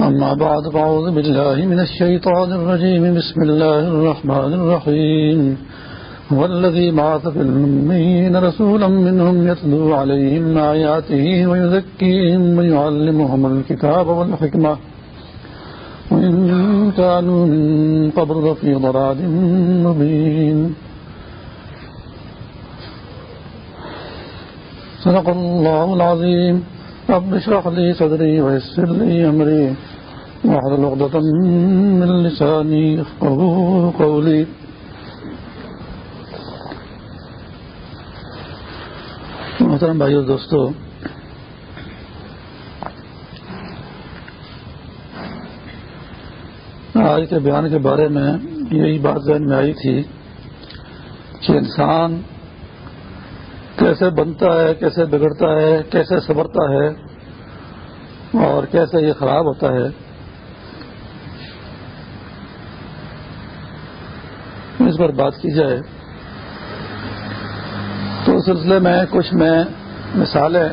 أما بعد، فأعوذ بالله من الشيطان الرجيم. بسم الله الرحمن الرحيم. هو الذي بعث في الأمين رسولا منهم يتلو عليهم آياته ويذكيهم ويعلمهم الكتاب والحكمة. وإن كانوا من قبل في ضلال مبين. صدق الله العظيم. رب اشرح لي صدري ويسر لي أمري واحلل عقدة من لساني يفقهوا قولي. محترم بھائیو، دوستو، آج کے بیان کے بارے میں یہی بات ذہن میں آئی تھی کہ انسان کیسے بنتا ہے، کیسے بگڑتا ہے، کیسے سبرتا ہے اور کیسے یہ خراب ہوتا ہے۔ اس پر بات کی جائے تو اس سلسلے میں کچھ میں مثالیں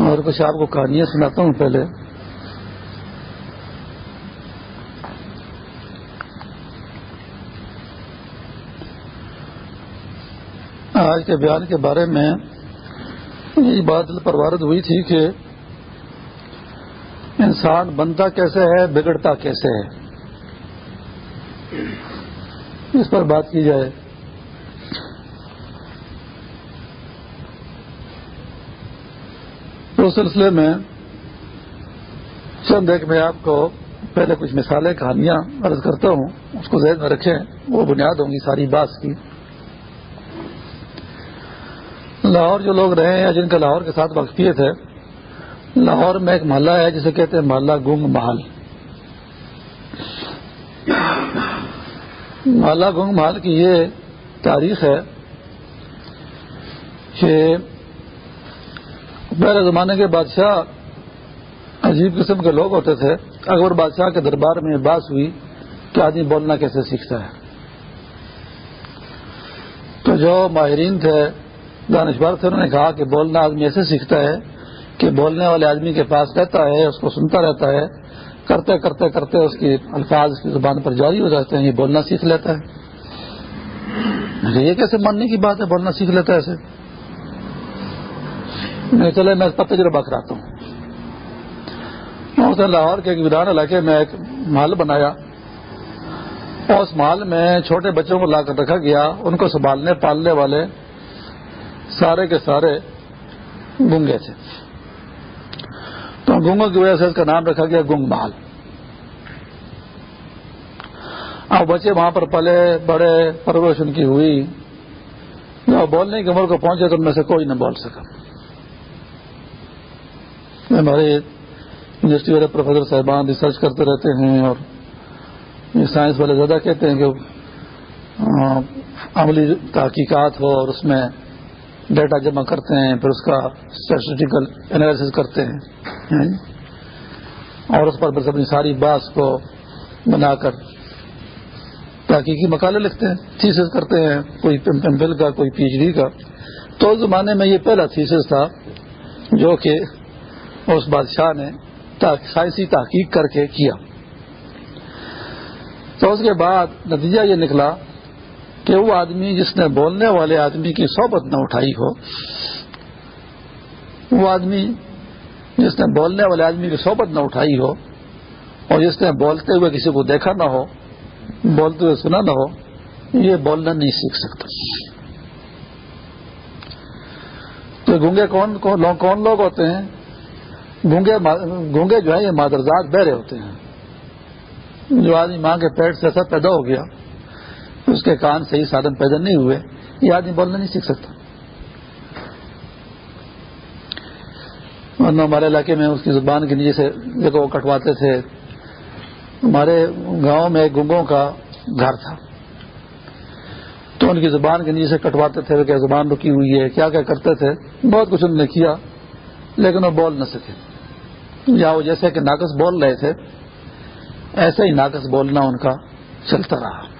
اور کچھ آپ کو کہانیاں سناتا ہوں پہلے۔ آج کے بیان کے بارے میں یہ بات پروارت ہوئی تھی کہ انسان بنتا کیسے ہے، بگڑتا کیسے ہے؟ اس پر بات کی جائے۔ تو سلسلے میں چند ایک میں آپ کو پہلے کچھ مثالیں، کہانیاں عرض کرتا ہوں۔ اس کو ذہن میں رکھیں، وہ بنیاد ہوں گی ساری بات کی۔ لاہور جو لوگ رہے ہیں، جن کا لاہور کے ساتھ واقفیت ہے، لاہور میں ایک محلہ ہے، جسے کہتے ہیں محلہ گنگ محل۔ محلہ گنگ محل کی یہ تاریخ ہے کہ پہلے زمانے کے بادشاہ عجیب قسم کے لوگ ہوتے تھے۔ اکبر بادشاہ کے دربار میں بات ہوئی کہ آدمی بولنا کیسے سیکھتا ہے۔ تو جو ماہرین تھے دانشور تھے انہوں نے کہا کہ بولنا آدمی ایسے سیکھتا ہے کہ بولنے والے آدمی کے پاس رہتا ہے، اس کو سنتا رہتا ہے، کرتے کرتے کرتے اس کی الفاظ کی زبان پر جاری ہو جاتے ہیں، یہ بولنا سیکھ لیتا ہے۔ یہ کیسے ماننے کی بات ہے، بولنا سیکھ لیتا ہے ایسے میں چلے، میں اس پر تجربہ کراتا ہوں۔ لاہور کے ایک ویران علاقے میں ایک محل بنایا۔ اور اس محل میں چھوٹے بچوں کو لا کر رکھا گیا، ان کو سنبھالنے، پالنے والے سارے کے سارے گونگے تھے۔ تو گونگوں کی وجہ سے اس کا نام رکھا گیا گنگ محل اب بچے وہاں پر پلے بڑے پرورش ان کی ہوئی۔ جب بولنے کی عمر کو پہنچے تو ان میں سے کوئی نہ بول سکا۔ ہمارے یونیورسٹی والے پروفیسر صاحبان ریسرچ کرتے رہتے ہیں اور سائنس والے زیادہ کہتے ہیں کہ عملی تحقیقات ہو اور اس میں ڈیٹا جمع کرتے ہیں، پھر اس کا اسٹیٹسٹیکل انالیس کرتے ہیں یعنی اور اس پر بس اپنی ساری بات کو بنا کر تحقیقی مقالے لکھتے ہیں تھیسس کرتے ہیں، کوئی ایم کا، کوئی پی ایچ ڈی کا۔ تو اس زمانے میں یہ پہلا تھیسس تھا جو کہ اس بادشاہ نے سائنسی تحقیق کر کے کیا۔ تو اس کے بعد نتیجہ یہ نکلا کہ وہ آدمی جس نے بولنے والے آدمی کی صحبت نہ اٹھائی ہو، وہ آدمی جس نے بولنے والے آدمی کی صحبت نہ اٹھائی ہو اور جس نے بولتے ہوئے کسی کو دیکھا نہ ہو، بولتے ہوئے سنا نہ ہو، یہ بولنا نہیں سیکھ سکتا۔ تو گونگے کون کون، لوگ ہوتے ہیں؟ گونگے گونگے جو ہیں، یہ مادرزاد بہرے ہوتے ہیں۔ جو آدمی ماں کے پیٹ سے ایسا پیدا ہو گیا اس کے کان صحیح سادن پیدا نہیں ہوئے، یہ آدمی بولنا نہیں سیکھ سکتا۔ ورنہ ہمارے علاقے میں اس کی زبان کے نیچے سے دیکھو، وہ کٹواتے تھے۔ ہمارے گاؤں میں گنگوں کا گھر تھا۔ تو ان کی زبان کے نیچے سے کٹواتے تھے کہ زبان رکی ہوئی ہے، کیا کیا کرتے تھے؟ بہت کچھ انہوں نے کیا، لیکن وہ بول نہ سکے۔ یا وہ جیسے کہ ناقص بول رہے تھے، ایسے ہی ناقص بولنا ان کا چلتا رہا۔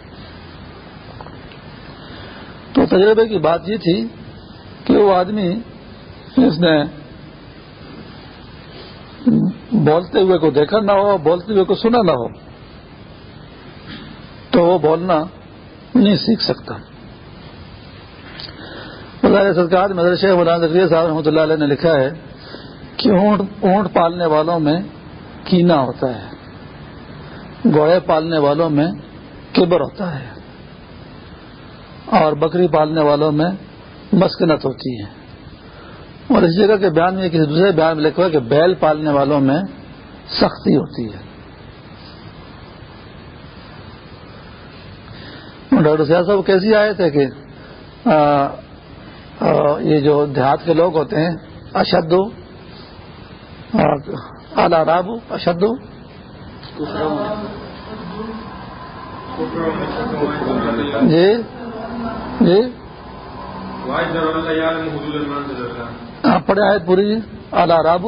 تو تجربے کی بات یہ تھی کہ وہ آدمی اس نے بولتے ہوئے کو دیکھا نہ ہو، بولتے ہوئے کو سنا نہ ہو، تو وہ بولنا نہیں سیکھ سکتا۔ سرکار مدرسہ مولانا ذکریہ صاحب رحمۃ اللہ علیہ نے لکھا ہے کہ اونٹ اونٹ پالنے والوں میں کینا ہوتا ہے، گوئے پالنے والوں میں کبر ہوتا ہے۔ اور بکری پالنے والوں میں مسکنت ہوتی ہے۔ اور اس جگہ کے بیان میں کسی دوسرے بیان میں لکھا ہے کہ بیل پالنے والوں میں سختی ہوتی ہے۔ ڈاکٹر سیاح صاحب کیسی آئے تھے کہ یہ جو دیہات کے لوگ ہوتے ہیں اشد اعلی راب اشد جی۔ جی؟ پڑے آئے پوری اعلی راب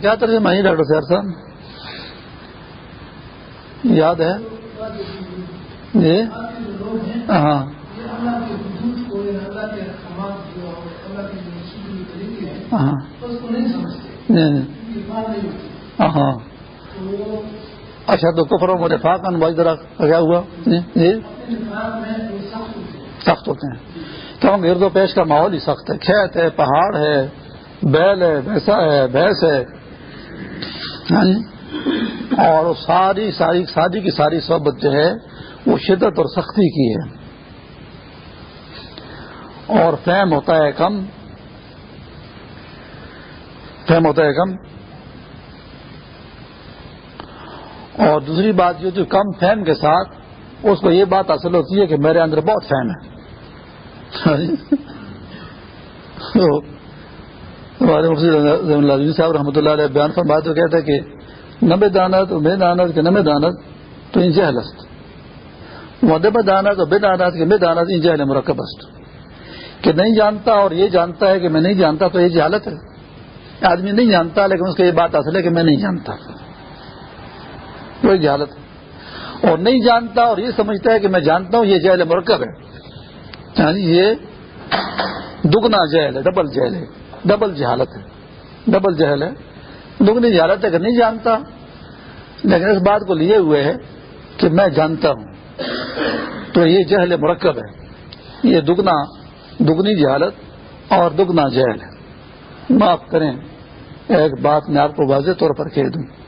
کیا ترجمہ ہے ڈاکٹر سیار صاحب؟ یاد ہے؟ جی؟ ہاں۔ ہاں۔ اچھا تو کفر مجھے فاقن بھائی کیا ہوا؟ جی، جی۔ سخت ہوتے ہیں۔ کیوں گرد و پیش کا ماحول ہی سخت ہے۔ کھیت ہے، پہاڑ ہے، بیل ہے، بھینسا ہے، بھینس ہے۔ ہاں جی۔ اور ساری ساری ساری کی ساری صحبت جو ہے وہ شدت اور سختی کی ہے۔ اور فہم ہوتا ہے کم۔ فہم ہوتا ہے کم۔ اور دوسری بات یہ جو کم فہم کے ساتھ، اس کو یہ بات حاصل ہوتی ہے کہ میرے اندر بہت فہم ہے۔ ہمارے مفتی صاحب رحمۃ اللہ علیہ بیان پر بات تو کہتے ہیں کہ نبے دانت بے دانت کے نبے دانت تو ان جہل است۔ مدب دانت اور بے دانت کے بے دانت ان جہل مرکب است۔ کہ نہیں جانتا اور یہ جانتا ہے کہ میں نہیں جانتا تو یہ جہالت ہے۔ آدمی نہیں جانتا لیکن اس کو یہ بات اصل ہے کہ میں نہیں جانتا۔ وہی جہالت ہے۔ اور نہیں جانتا اور یہ سمجھتا ہے کہ میں جانتا ہوں یہ جہل مرکب ہے۔ یعنی یہ دگنا جہل ہے، ڈبل جہل ہے، ڈبل جہالت ہے، ڈبل جہل ہے۔ دگنی جہالت ہے کہ نہیں جانتا، لیکن اس بات کو لیے ہوئے ہے کہ میں جانتا ہوں۔ تو یہ جہل مرکب ہے۔ یہ دگنا، دگنی جہالت اور دگنا جہل ہے۔ معاف کریں، ایک بات میں آپ کو واضح طور پر کہہ دوں۔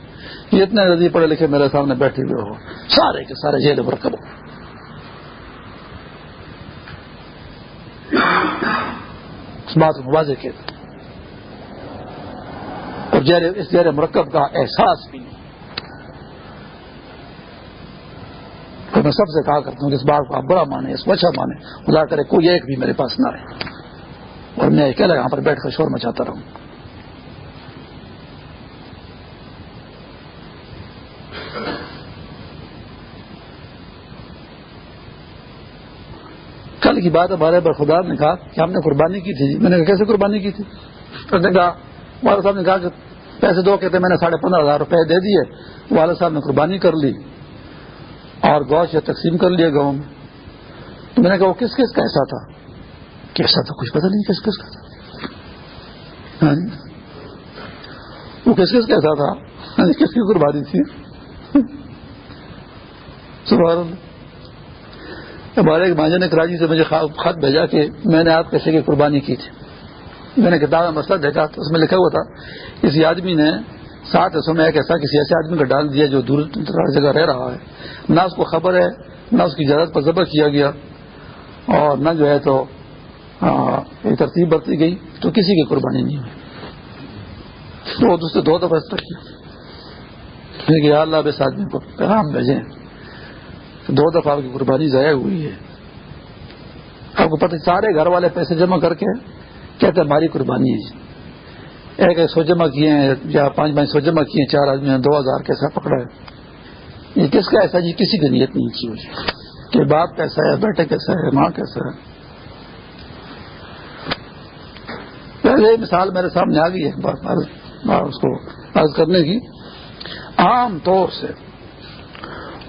یہ اتنے نزدیک پڑھے لکھے میرے سامنے بیٹھے ہوئے ہو، سارے کے سارے جہل مرکب ہو اس بات کو واضح کہہ دوں اور اس جہر مرکب کا احساس بھی نہیں۔ تو میں سب سے کہا کرتا ہوں کہ اس بات کو آپ بڑا مانے اس کو اچھا مانے خدا کرے کوئی ایک بھی میرے پاس نہ رہے۔ اور میں اکیلا یہاں پر بیٹھ کر شور مچاتا رہوں۔ کل کی بات ہمارے پر خدا نے کہا کہ ہم نے قربانی کی تھی جی۔ میں نے کہا، کیسے قربانی کی تھی؟ نے کہا، والد صاحب نے کہا کہ پیسے دو کہتے میں نے ساڑھے پندرہ ہزار روپے دے دیے۔ والد صاحب نے قربانی کر لی اور گوشت یا تقسیم کر لیا گاؤں میں۔ تو میں نے کہا، وہ کس کس کا ایسا تھا؟ کیسا تھا کچھ پتہ نہیں کس کس کا تھا۔ ہاں جی۔ وہ کس کس کا ایسا تھا؟ ہاں جی، کس کی قربانی تھی؟ ہمارے ایک ماجا نے کراچی سے مجھے خط بھیجا کہ میں نے آپ کیسے کی قربانی کی تھی۔ میں نے کتاب میں مسئلہ دیکھا تو اس میں لکھا ہوا تھا کسی آدمی نے سات حصوں میں ایک ایسا کسی ایسے آدمی کو ڈال دیا جو دور جگہ رہ رہا ہے۔ نہ اس کو خبر ہے، نہ اس کی اجازت پر ذبح کیا گیا اور نہ جو ہے تو ایک ترتیب برتی گئی۔ تو کسی کی قربانی نہیں ہوئی۔ تو دوسرے دو دفعہ اس کیا۔ اللہ اس آدمی کو پیغام بھیجیں۔ دو دفعہ آپ کی قربانی ضائع ہوئی ہے۔ آپ کو پتہ سارے گھر والے پیسے جمع کر کے کہتے ہماری قربانی ہے۔ جی ایک سو جمع کیے ہیں، یا پانچ پانچ سو جمع کیے ہیں، چار آدمی دو ہزار کیسا پکڑا ہے۔ یہ کس کا ایسا جی؟ کسی کی نیت نہیں کی کہ باپ کیسا ہے، بیٹے کیسا ہے، ماں کیسا ہے۔ پہلے مثال میرے سامنے آ گئی ایک بار اس کو عرض کرنے کی۔ عام طور سے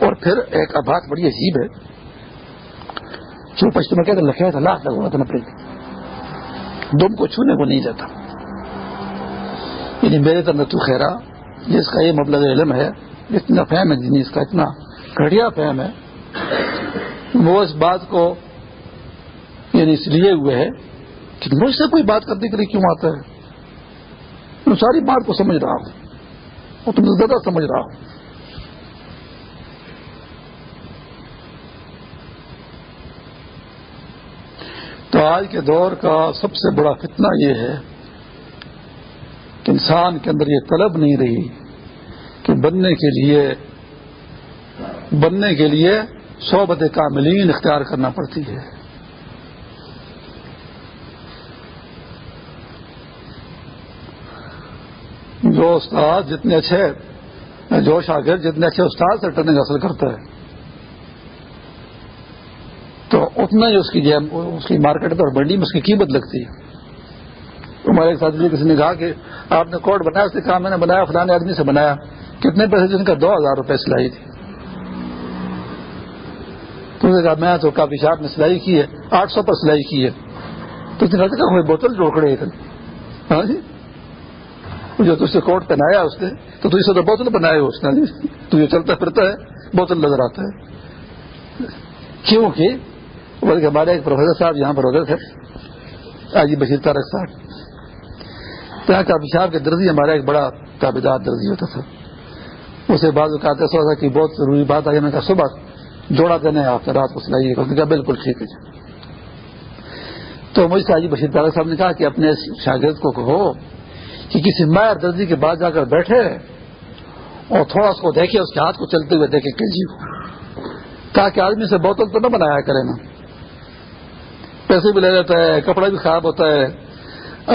اور پھر ایک بات بڑی عجیب ہے، جو پشت میں کہتے لکھے تھا لاکھ لگا تھا نپڑے دم کو چھونے کو نہیں جاتا یعنی میرے تندر تو خیرا جس کا یہ مبلغ علم ہے، اتنا فہم ہے جنہیں اس کا اتنا گھڑیا فہم ہے، وہ اس بات کو یعنی اس لیے ہوئے ہے کہ مجھ سے کوئی بات کرنے کے لیے کیوں آتا ہے؟ میں ساری بات کو سمجھ رہا ہوں، اور تم زیادہ سمجھ رہا ہوں۔ تو آج کے دور کا سب سے بڑا فتنہ یہ ہے کہ انسان کے اندر یہ طلب نہیں رہی کہ بننے کے لیے بننے کے لیے صحبت کاملین اختیار کرنا پڑتی ہے۔ جو استاد جتنے اچھے جو شاگرد جتنے اچھے استاد سے ٹرننگ حاصل کرتا ہے تو اتنا ہی اس کی اس کی مارکیٹ پر منڈی میں اس کی قیمت لگتی ہے۔ ہمارے ایک ساتھی کسی نے کہا کہ آپ نے کوڈ بنایا، اس نے کہا میں نے بنایا فلانے آدمی سے بنایا۔ کتنے پیسے جن کا؟ دو ہزار روپے سلائی تھی۔ تو نے کہا میں تو کافی شاپ نے سلائی کی ہے، آٹھ سو پر سلائی کی ہے۔ تو اس نے کہا کوئی بوتل جوڑے ہاں جی۔ جو تجھ سے کوٹ پہنایا اس نے، تو تجھ سے تو بوتل بنایا اس نے۔ تو یہ چلتا پھرتا ہے، بوتل نظر آتا ہے۔ کیوں کہ بلکہ ہمارے ایک پروفیسر صاحب یہاں پر ہوتے تھے۔ آجی بشیر تارک صاحب۔ تو یہاں کا پیشاب کے درزی ہمارا ایک بڑا تابے درزی ہوتا تھا۔ اسے بعض اوقات ایسا ہوتا کہ بہت ضروری بات آئی، میں کہا، صبح جوڑا دینے آپ نے رات کو سلائیے کہا، بالکل ٹھیک ہے جی۔ تو مجھ سے آجی بشیر تارک صاحب نے کہا کہ اپنے شاگرد کو کہو کہ کسی مائر درزی کے بعد جا کر بیٹھے اور تھوڑا اس کو دیکھے، اس کے ہاتھ کو چلتے ہوئے دیکھے کہ جی تاکہ آدمی سے بوتل تو نہ بنایا کرے نا۔ پیسے بھی لے لیتا ہے، کپڑا بھی خراب ہوتا ہے۔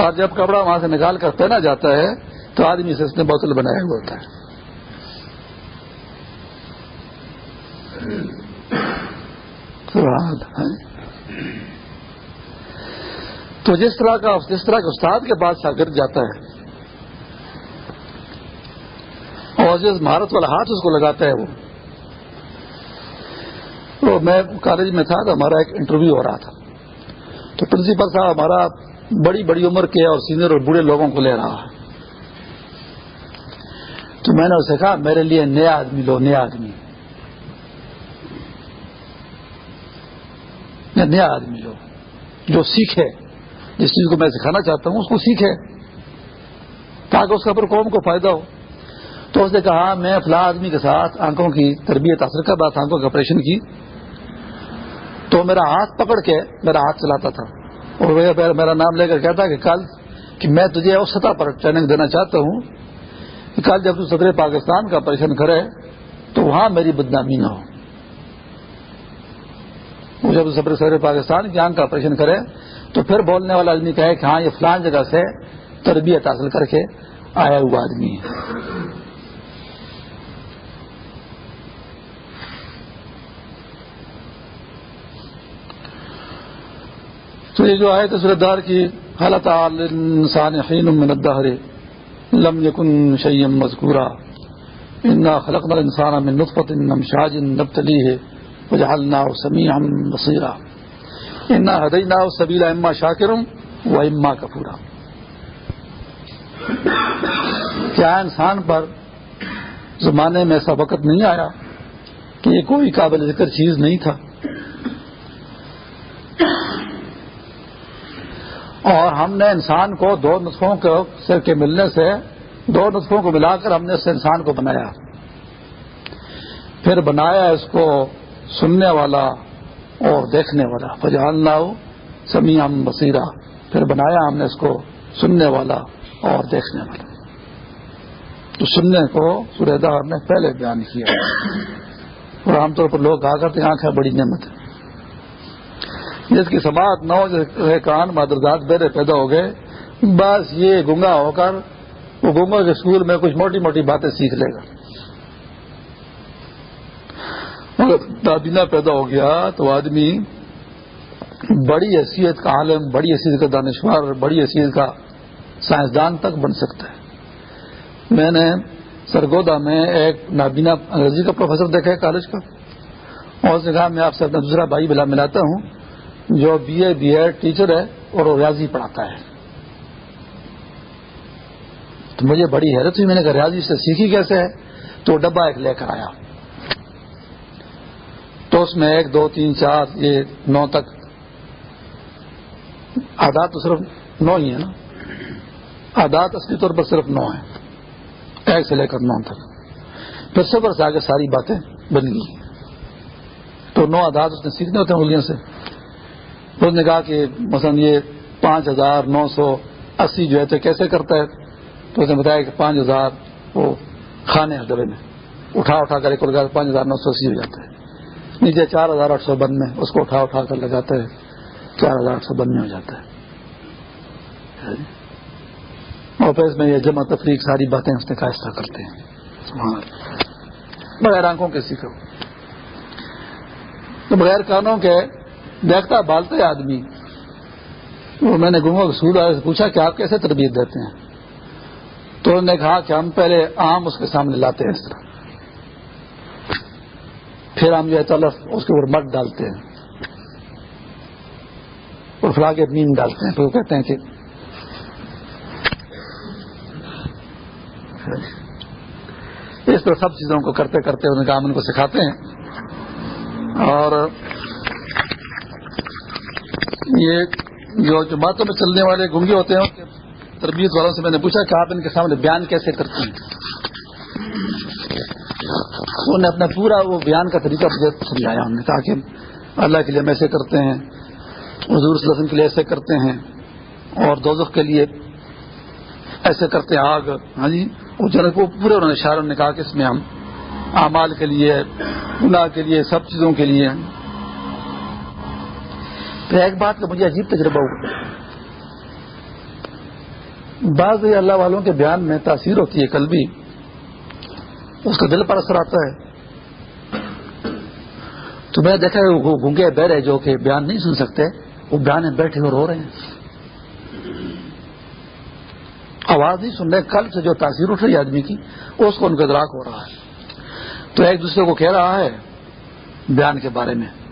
اور جب کپڑا وہاں سے نکال کر پہنا جاتا ہے، تو آدمی سے اس نے بوتل بنایا ہوا ہوتا ہے۔ تو جس طرح کا جس طرح کے استاد کے بعد شاگرد جاتا ہے، اور جس مہارت والا ہاتھ اس کو لگاتا ہے وہ۔ تو میں کالج میں تھا تو ہمارا ایک انٹرویو ہو رہا تھا۔ تو پرنسپل صاحب ہمارا بڑی بڑی عمر کے اور سینئر اور بوڑھے لوگوں کو لے رہا تو میں نے اسے کہا، میرے لیے نیا آدمی لو، نیا آدمی۔ نیا آدمی لو، جو سیکھے۔ جس چیز کو میں سکھانا چاہتا ہوں، اس کو سیکھے۔ تاکہ اس کا پر قوم کو فائدہ ہو۔ تو اس نے کہا، میں فلاں آدمی کے ساتھ آنکھوں کی تربیت حاصل کر رہا تھا آنکھوں کے آپریشن کی۔ میرا ہاتھ پکڑ کے میرا ہاتھ چلاتا تھا اور وہ میرا نام لے کر کہتا کہ کل کہ میں تجھے اس سطح پر ٹریننگ دینا چاہتا ہوں کہ کل جب تو صدر پاکستان کا آپریشن کرے تو وہاں میری بدنامی نہ ہو۔ جب صدر صدر پاکستان کی آنکھ کا آپریشن کرے تو پھر بولنے والا آدمی کہے کہ ہاں یہ فلان جگہ سے تربیت حاصل کر کے آیا ہوا آدمی ہے۔ تو یہ جو آئے تصورت دار کی حالت انسان حین من الدہر لم یکن شیم مذکورا انا خلقنا الانسان من نطفت نمشاج نبتلیه وجعلناه سمیعا بصیرا انا هدیناه السبیل اما شاکرا و اما کفورا کیا انسان پر زمانے میں ایسا وقت نہیں آیا کہ یہ کوئی قابل ذکر چیز نہیں تھا؟ اور ہم نے انسان کو دو نسخوں کے ملنے سے دو نسخوں کو ملا کر ہم نے اس انسان کو بنایا۔ پھر بنایا اس کو سننے والا اور دیکھنے والا۔ فجان لاؤ سمی ہم بصیرہ پھر بنایا ہم نے اس کو سننے والا اور دیکھنے والا۔ تو سننے کو سریدار نے پہلے بیان کیا۔ اور عام طور پر لوگ کہا کرتے آنکھ ہے بڑی نعمت ہے۔ جس کی سماعت نہ ہو کان، مادرزاد، بیرے پیدا ہو گئے، بس یہ گنگا ہو کر وہ گنگا کے اسکول میں کچھ موٹی موٹی باتیں سیکھ لے گا۔ دادینہ پیدا ہو گیا تو آدمی بڑی حیثیت کا عالم، بڑی حیثیت کا دانشور، بڑی حیثیت کا سائنسدان تک بن سکتا ہے۔ میں نے سرگودا میں ایک نابینا انگریزی کا پروفیسر دیکھا ہے کالج کا۔ اور اس نے کہا، میں آپ سے اپنا دوسرا بھائی بلا ملاتا ہوں۔ جو B A, B Ed teacher ہے اور وہ ریاضی پڑھاتا ہے۔ تو مجھے بڑی حیرت ہوئی، میں نے کہا، ریاضی سے سیکھی کیسے ہے؟ تو ڈبا ایک لے کر آیا۔ تو اس میں ایک، دو، تین، چار، یہ نو تک۔ آدات تو صرف نو ہی ہے نا۔ آدات اصلی طور پر صرف نو ہے۔ ایک سے لے کر نو تک۔ پھر صبر سے آگے ساری باتیں بن گئی۔ تو نو آدات اس نے سیکھنے ہوتے ہیں انگلیوں سے۔ اس نے کہا کہ مثلا یہ پانچ ہزار نو سو اسی جو ہے تو کیسے کرتا ہے؟ تو اس نے بتایا کہ پانچ ہزار وہ کھانے ہیں ڈبے میں۔ اٹھا اٹھا کر ایک پانچ ہزار نو سو اسی ہو جاتا ہے۔ نیچے چار ہزار آٹھ سو بند میں اس کو اٹھا اٹھا کر لگاتا ہے۔ چار ہزار آٹھ سو بند میں ہو جاتا ہے۔ اور پھر اس میں یہ جمع تفریق ساری باتیں اس نے کا کرتے ہیں۔ بغیر آنکھوں کے سیکھو۔ تو بغیر کانوں کے دیکھتا بالتے آدمی۔ وہ میں نے گنگا سود سے پوچھا کہ آپ کیسے تربیت دیتے ہیں؟ تو انہوں نے کہا کہ ہم پہلے آم اس کے سامنے لاتے ہیں اس طرح۔ پھر ہم جو ہے تلف، اس کے اوپر مٹ ڈالتے ہیں۔ اور فلا کے نیم ڈالتے ہیں، پھر وہ کہتے ہیں کہ اس طرح سب چیزوں کو کرتے کرتے انہیں کام ان کو سکھاتے ہیں۔ اور یہ جو جو باتوں میں چلنے والے گنگے ہوتے ہیں، تربیت والوں سے میں نے پوچھا کہ آپ ان کے سامنے بیان کیسے کرتے ہیں؟ انہوں نے اپنا پورا وہ بیان کا طریقہ سمجھایا ہم نے کہا کہ اللہ کے لیے ہم ایسے کرتے ہیں، حضور صلی اللہ علیہ وسلم کے لیے ایسے کرتے ہیں، اور دوزخ کے لیے ایسے کرتے ہیں۔ آگ ہاں جی وہ جنک وہ پورے انہوں نے اشاروں نے کہا کہ اس میں ہم اعمال کے لیے، گناہ کے لیے، سب چیزوں کے لیے پھر ایک بات کا مجھے عجیب تجربہ ہوا۔ بعض اللہ والوں کے بیان میں تاثیر ہوتی ہے کل بھی اس کا دل پر اثر آتا ہے۔ تو میں دیکھا وہ گونگے بہرے جو کہ بیان نہیں سن سکتے، وہ بیان میں بیٹھے اور رو رہے ہیں۔ آواز نہیں سن رہے کل سے جو تاثیر اٹھ رہی ہے آدمی کی، اس کو ان کا ادراک ہو رہا ہے۔ تو ایک دوسرے کو کہہ رہا ہے بیان کے بارے میں۔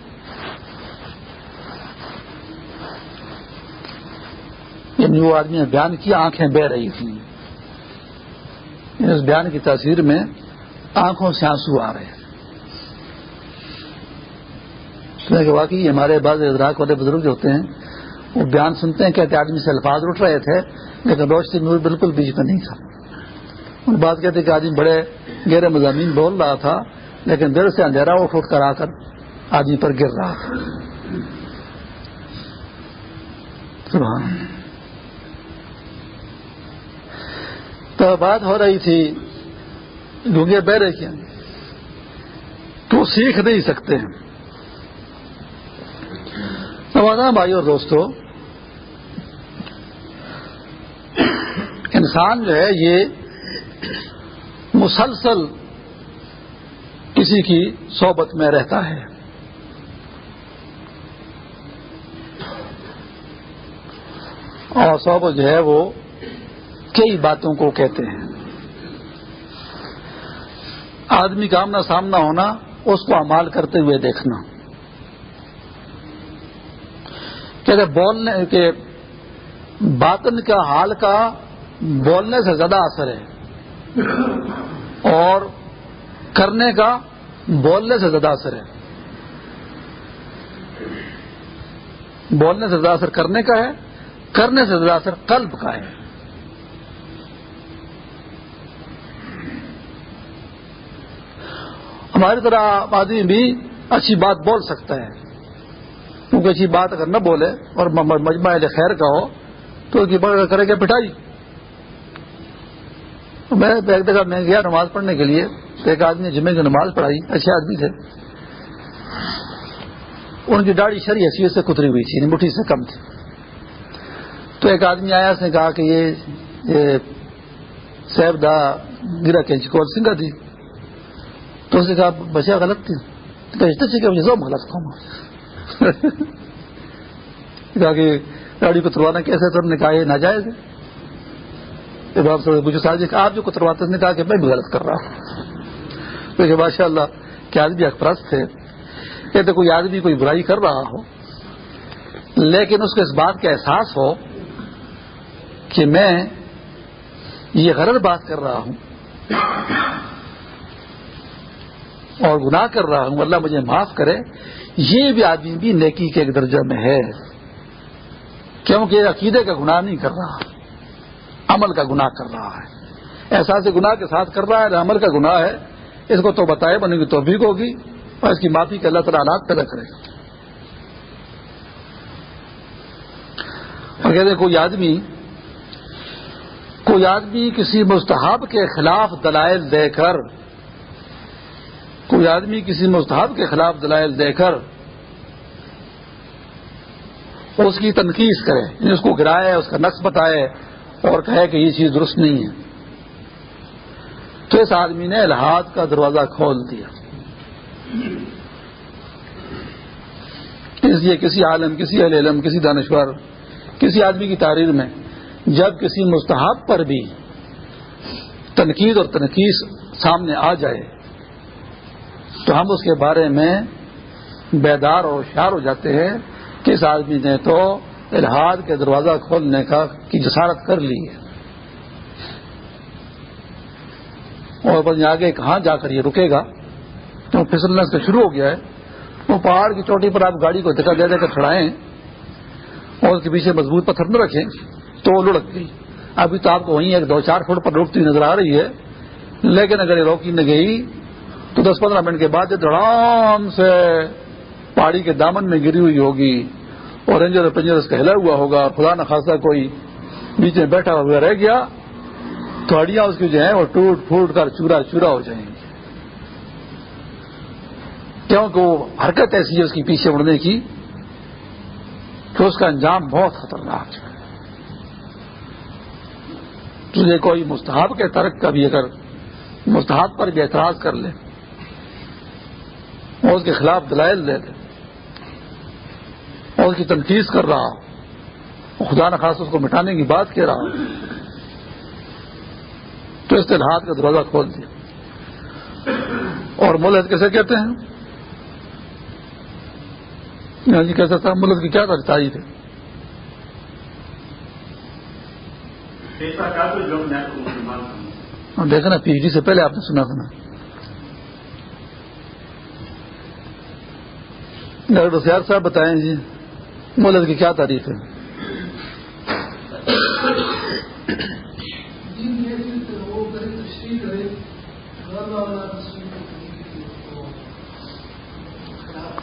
یعنی وہ آدمی نے بیان کیا، آنکھیں بہ رہی تھیں۔ اس بیان کی تاثیر میں آنکھوں سے آنسو آ رہے ہیں۔ کہ واقعی ہمارے بعض ادراک والے بزرگ جو ہوتے ہیں، وہ بیان سنتے ہیں، کہتے آدمی سے الفاظ اٹھ رہے تھے، لیکن روشنی نور بالکل بیچ میں نہیں تھا۔ ان بات کہتے کہ آدمی بڑے گہرے مضامین بول رہا تھا، لیکن دیر سے اندھیرا اٹھ اٹھ کر آ کر آدمی پر گر رہا تھا۔ تو بات ہو رہی تھی ڈونگے بہرے کیا؟ تو سیکھ نہیں سکتے ہیں۔ بھائی اور دوستو، انسان جو ہے، یہ مسلسل کسی کی صحبت میں رہتا ہے۔ اور صحبت جو ہے، وہ کئی باتوں کو کہتے ہیں۔ آدمی کا آمنا سامنا ہونا، اس کو امال کرتے ہوئے دیکھنا۔ کہتے بولنے کے باطن کا، حال کا بولنے سے زیادہ اثر ہے۔ اور کرنے کا بولنے سے زیادہ اثر ہے۔ بولنے سے زیادہ اثر کرنے کا ہے، کرنے سے زیادہ اثر قلب کا ہے۔ ہماری طرح آدمی بھی اچھی بات بول سکتا ہے۔ کیونکہ اچھی بات اگر نہ بولے اور مجمع خیر کا ہو، تو کرے گا پٹائی میں ایک جگہ میں گیا نماز پڑھنے کے لیے، تو ایک آدمی جمعے کی نماز پڑھائی، اچھے آدمی تھے۔ ان کی داڑھی شری حیثیت سے کتری ہوئی تھی یعنی مٹھی سے کم تھی۔ تو ایک آدمی آیا، اس نے کہا کہ یہ صاحب دا گرا کینچ کو سنگا تھی۔ تو اس نے کہا بچہ غلط تھی غلط کہا کہ گاڑی کو تروانا کیسے تو ہم نے کہا، یہ ناجائز ہے۔ جی آپ جو کترواتے نے کہا کہ میں بھی غلط کر رہا ہوں۔ کیونکہ ماشاء اللہ کہ آدمی اخبرست تھے۔ کہ کوئی آدمی کوئی برائی کر رہا ہو، لیکن اس کو اس بات کا احساس ہو کہ میں یہ غلط بات کر رہا ہوں۔ اور گناہ کر رہا ہوں، اللہ مجھے معاف کرے۔ یہ بھی آدمی بھی نیکی کے ایک درجہ میں ہے۔ کیونکہ عقیدے کا گناہ نہیں کر رہا، عمل کا گناہ کر رہا ہے۔ احساس گناہ کے ساتھ کر رہا ہے، عمل کا گناہ ہے۔ اس کو تو بتائے بنے گی توفیق ہوگی اور اس کی معافی کے اللہ تعالیٰ حالات پیدا کرے اور کہتے ہیں، کوئی آدمی کوئی آدمی کسی مستحب کے خلاف دلائل دے کر کوئی آدمی کسی مستحب کے خلاف دلائل دے کر اس کی تنقید کرے یعنی اس کو گرائے، اس کا نقص بتائے اور کہے کہ یہ چیز درست نہیں ہے۔ تو اس آدمی نے الحاد کا دروازہ کھول دیا۔ اس لیے کسی عالم، کسی اہل علم، کسی دانشور، کسی آدمی کی تحریر میں جب کسی مستحب پر بھی تنقید اور تنقید سامنے آ جائے تو ہم اس کے بارے میں بیدار اور ہوشیار ہو جاتے ہیں کہ اس آدمی نے تو الحاد کے دروازہ کھولنے کا کی جسارت کر لی ہے۔ اور آگے کہاں جا کر یہ رکے گا؟ تو پھسلنا سے شروع ہو گیا ہے۔ وہ پہاڑ کی چوٹی پر آپ گاڑی کو دھکا دے دے کر چھڑائیں اور اس کے پیچھے مضبوط پتھر نہ رکھیں تو وہ لڑک گئی۔ ابھی تو آپ کو وہیں ایک دو چار فٹ پر روکتی نظر آ رہی ہے، لیکن اگر یہ روکی نہ گئی تو دس پندرہ منٹ کے بعد آرام سے پہاڑی کے دامن میں گری ہوئی ہوگی اور رینجر پنجر اس کا ہلا ہوا ہوگا خدا نخواستہ کوئی بیچ میں بیٹھا ہوا رہ گیا تو ہڈیاں اس کی جو ہیں وہ ٹوٹ پھوٹ کر چورا چورا ہو جائیں گی۔ کیونکہ وہ حرکت ایسی ہے اس کی پیچھے اڑنے کی کہ اس کا انجام بہت خطرناک ہے۔ تجھے کوئی مستحب کے ترک کا بھی اگر مستحب پر بھی اعتراض کر لے اور اس کے خلاف دلائل دے دے۔ اور اس کی تنقید کر رہا ہو خدا نخواست اس کو مٹانے کی بات کہہ رہا تو اس نے ہاتھ کا دروازہ کھول دیا۔ اور ملک کیسے کہتے ہیں؟ جی کیسا تھا ملک کی کیا تعریف ہے؟ دیکھا نا پی ایچ ڈی سے پہلے آپ نے سنا تھا ڈاکٹر سیار صاحب بتائیں جی مولد کی کیا تعریف ہے؟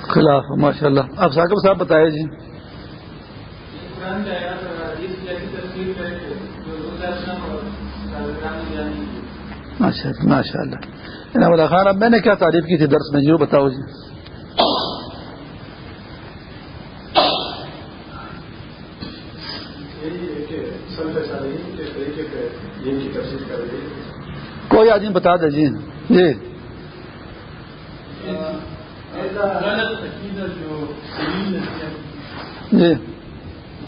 خلاف ماشاء اللہ آپ ثاقب صاحب بتائے جی۔ اچھا ماشاء اللہ خان، اب میں نے کیا تعریف کی تھی درس میں؟ جی وہ بتاؤ جی۔ کوئی آدمی بتا دے جی۔ جی۔ جی۔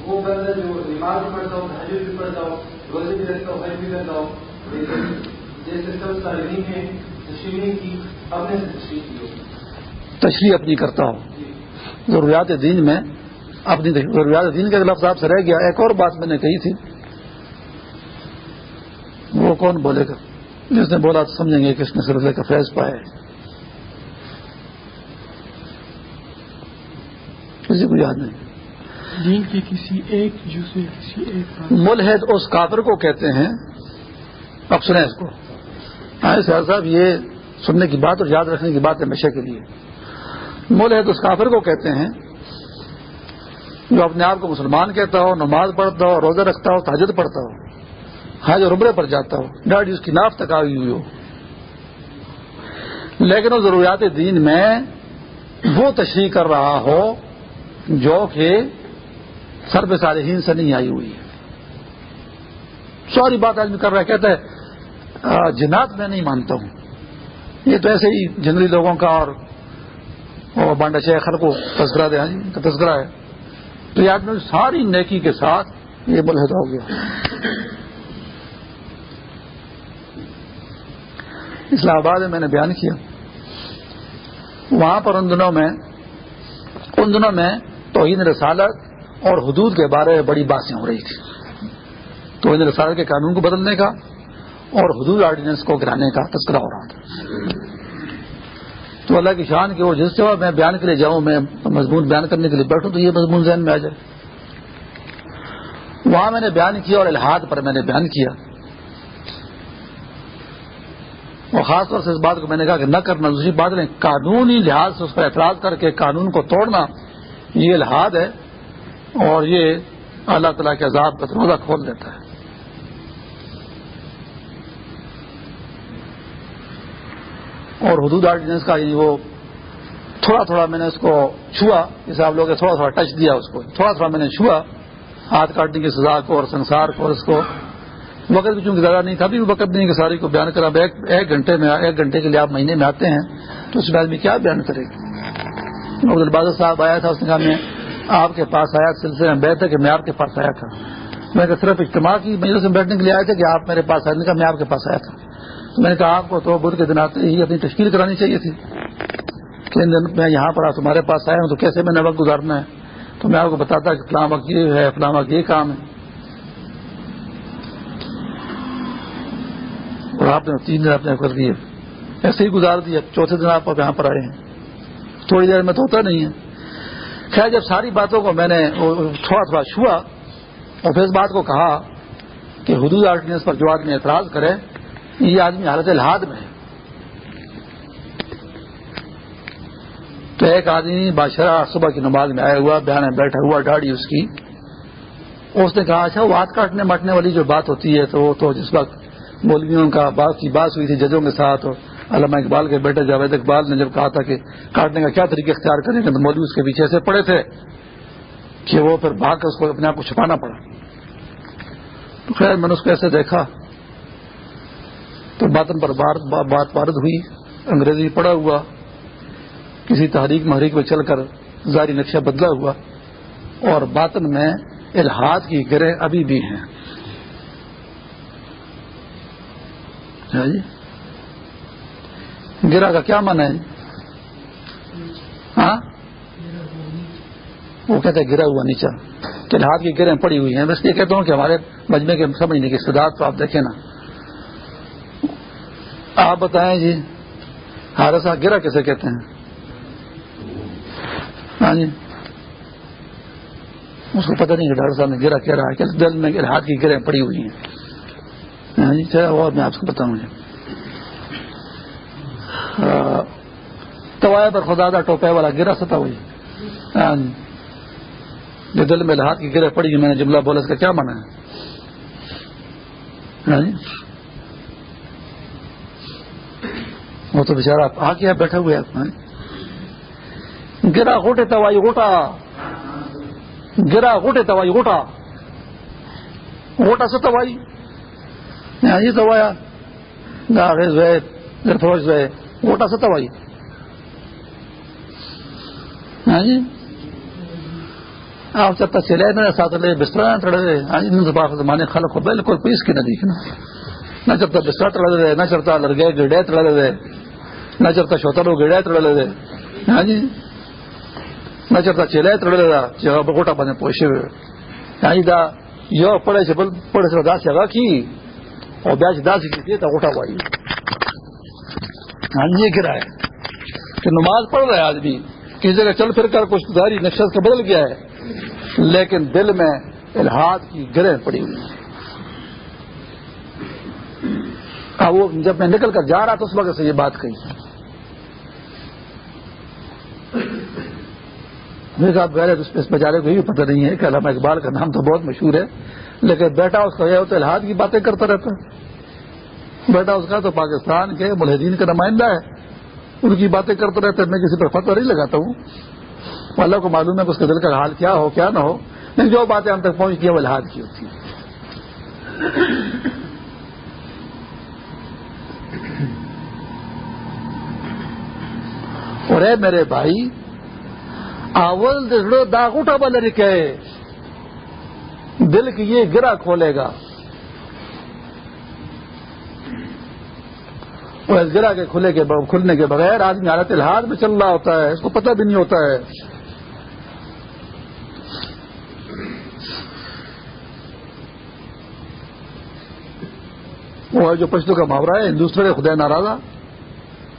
وہ بندہ جو نماز پڑھتا ہوں بھی پڑھتا ہوں روزے بھی رکھتا ہوں حج بھی کرتا ہوں جیسے سب تعلیم ہے تشریح کی اپنے تشریح اپنی کرتا ہوں۔ ضروریات دین میں اپنی ضروریات دین کے لفظ آپ سے رہ گیا۔ ایک اور بات میں نے کہی تھی۔ وہ کون بولے گا؟ جس نے بولا تو سمجھیں گے کہ اس نے سرزے کا فیض پایا کسی کو یاد نہیں۔ دین کی کسی ایک سے کسی ایک ملحد اس کافر کو کہتے ہیں۔ اب سنیں اس کو۔ سر صاحب یہ سننے کی بات اور یاد رکھنے کی بات ہمیشہ کے لیے۔ ملحد اس کافر کو کہتے ہیں جو اپنے آپ کو مسلمان کہتا ہو نماز پڑھتا ہو روزہ رکھتا ہو تاجد پڑھتا ہو۔ حج اور عمرے پر جاتا ہو ڈاڈی اس کی ناف تک آئی ہوئی ہو۔ لیکن وہ ضروریات دین میں وہ تشریح کر رہا ہو جو کہ سرب صالحین سے نہیں آئی ہوئی ہے۔ سوری بات آدمی کر رہا ہے، کہتا ہے جنات میں نہیں مانتا ہوں۔ یہ تو ایسے ہی جنگلی لوگوں کا اور بانڈا شیخر کو تذکرہ دیا ہاں جی کا تذکرہ ہے۔ تو یہ آدمی ساری نیکی کے ساتھ یہ ملحد ہو گیا۔ اسلام آباد میں میں نے بیان کیا۔ وہاں پر ان دنوں میں ان دنوں میں توہین رسالت اور حدود کے بارے میں بڑی باتیں ہو رہی تھی۔ توہین رسالت کے قانون کو بدلنے کا اور حدود آرڈیننس کو گرانے کا تذکرہ ہو رہا تھا۔ تو اللہ کی شان کے وہ جس سے میں بیان کے لیے جاؤں، میں مضمون بیان کرنے کے لیے بیٹھوں، تو یہ مضمون ذہن میں آ جائے۔ وہاں میں نے بیان کیا اور الحاد پر میں نے بیان کیا۔ اور خاص طور سے اس بات کو میں نے کہا کہ نہ کرنا، دوسری بات نہیں قانونی لحاظ سے اس پر اعتراض کر کے قانون کو توڑنا، یہ الحاد ہے اور یہ اللہ تعالیٰ کے عذاب کا دروازہ کھول دیتا ہے۔ اور حدود آرڈیننس جی کا یعنی وہ تھوڑا تھوڑا میں نے اس کو چھوا، جیسے آپ لوگ تھوڑا تھوڑا ٹچ دیا اس کو، تھوڑا تھوڑا میں نے چھوا، ہاتھ کاٹنے کی سزا کو اور سنسار کو اور اس کو۔ وقت بھی چونکہ زیادہ نہیں تھا ابھی بھی وقت نہیں کہ ساری کو بیان کرا ایک ایک گھنٹے میں، ایک گھنٹے کے لیے آپ مہینے میں آتے ہیں، تو اس میں آدمی کیا بیان کرے؟ گا البادر صاحب آیا تھا، اس نے کہا میں آپ کے پاس آیا، سلسلے میں بیٹھے کہ میں آپ کے پاس آیا تھا۔ میں نے صرف اجتماع کی مجلس میں بیٹھنے کے لیے آئے تھے کہ آپ میرے پاس آئے، میں آپ کے پاس آیا تھا۔ تو میں نے کہا آپ کو تو بدھ کے دن آتے ہی اپنی تشکیل کرانی چاہیے تھی کہ میں یہاں پر تمہارے پاس آیا ہوں، تو کیسے میں نے وقت گزارنا ہے؟ تو میں آپ کو بتاتا کہ فلاں وقت یہ ہے، فلاں وقت یہ کام ہے۔ اور آپ نے تین دن اپنے کر دیے ایسے ہی گزار دیا۔ چوتھے دن آپ یہاں پر آئے ہیں۔ تھوڑی دیر میں تو ہوتا نہیں ہے۔ خیر، جب ساری باتوں کو میں نے تھوڑا تھوڑا چھوا اور پھر اس بات کو کہا کہ حدود آرڈیننس پر جو آدمی اعتراض کرے، یہ آدمی حالت الحاد میں ہے۔ تو ایک آدمی بادشاہ صبح کی نماز میں آیا ہوا، بیان میں بیٹھا ہوا ڈاڑی اس کی۔ اس نے کہا اچھا وہ ہاتھ کاٹنے مٹنے والی جو بات ہوتی ہے تو وہ تو جس وقت مولویوں کا بات کی بات ہوئی تھی ججوں کے ساتھ علامہ اقبال کے بیٹے جاوید اقبال نے جب کہا تھا کہ کاٹنے کا کیا طریقہ اختیار کریں تو مولوی اس کے پیچھے سے پڑے تھے کہ وہ پھر بھاگ کر اس کو اپنے آپ کو چھپانا پڑا۔ تو خیر میں نے اس کو ایسے دیکھا تو باطن پر بات وارد ہوئی، انگریزی پڑا ہوا، کسی تحریک محریک میں چل کر ظاہری نقشہ بدلا ہوا اور باطن میں الحاد کی گرہ ابھی بھی ہیں۔ جی؟ گرا کا کیا من ہے جی؟ ہاں؟ وہ کہتے ہیں گرا ہوا نیچا۔ کہ الحاد کی گرہیں پڑی ہوئی ہیں، بس یہ کہتا ہوں کہ ہمارے مجمے کے سمجھنے کی استداد تو آپ دیکھیں نا۔ آپ بتائیں جی ہارسا گرا کیسے کہتے ہیں؟ ہاں جی۔ اس کو پتہ نہیں کہ ڈاکٹر صاحب نے گرا کہہ رہا ہے، کہ دل میں ہاتھ کی گرہیں پڑی ہوئی ہیں۔ ہاں جی اور میں آپ کو بتاؤں جی؟ گی توائے پر خدا دا ٹوپے والا گرا ستا ہوئی۔ ہاں جی۔ جو دل میں ہاتھ کی گرہ پڑی میں نے جملہ بولا اس کا کیا مانا ہے؟ ہاں جی۔ وہ تو بےچارا آ کے بیٹھا ہوئے ہاں جی۔ گرا گوٹے توائی گوٹا گرا گوٹے توائی گوٹا گوٹا سے توائی یہ توایا فروش ہے گوٹا سے توائی ہاں جی؟ آپ چلتا چلے نہ ساتھ لے بستر چڑھے ہاں جی زمانے خلق کو بالکل پیس کی نہ دیکھنا۔ نہ چلتا بستر تڑ دے نہ چلتا لڑکے گڑے تڑ دے نہ چلتا شوتر گڑے تڑ دے ہاں جی؟ نہ چلتا چلے تڑ دے جگہ بگوٹا بنے پوچھے ہوئے۔ ہاں جی دا یو پڑے سے پڑے سے داس جگہ کی۔ اور بیاج داس کی تھا گوٹا پائی ہاں جی گرا ہے کہ نماز پڑھ رہا ہے آدمی کسی جگہ چل پھر کر کچھ داری نقشہ کا بدل گیا ہے. لیکن دل میں الحاد کی گرہ پڑی ہوئی اب وہ جب میں نکل کر جا رہا تھا، اس وقت سے یہ بات کہی۔ آپ گئے اس بیچارے کو بھی پتہ نہیں ہے کہ علامہ اقبال کا نام تو بہت مشہور ہے۔ لیکن بیٹا اس کا یہ الحاد کی باتیں کرتا رہتا ہے۔ بیٹا اس کا تو پاکستان کے ملحدین کا نمائندہ ہے۔ ان کی باتیں کرتے رہتے میں کسی پر فتح نہیں لگاتا ہوں۔ اللہ کو معلوم ہے کہ اس کے دل کا حال کیا ہو، کیا نہ ہو۔ لیکن جو باتیں ہم تک پہنچتی ہیں، وہ الحاد کی ہوتی ہیں۔ اور اے میرے بھائی، اول داغ اٹھا بل دل کی یہ گرا کھولے گا۔ اور اس گرا کے کھلے کے کھلنے کے بغیر آدمی حالت الحاد میں چل رہا ہوتا ہے، اس کو پتہ بھی نہیں ہوتا ہے۔ وہ جو پشتوں کا محاورہ ہے، ہندوستان خدا ناراضہ۔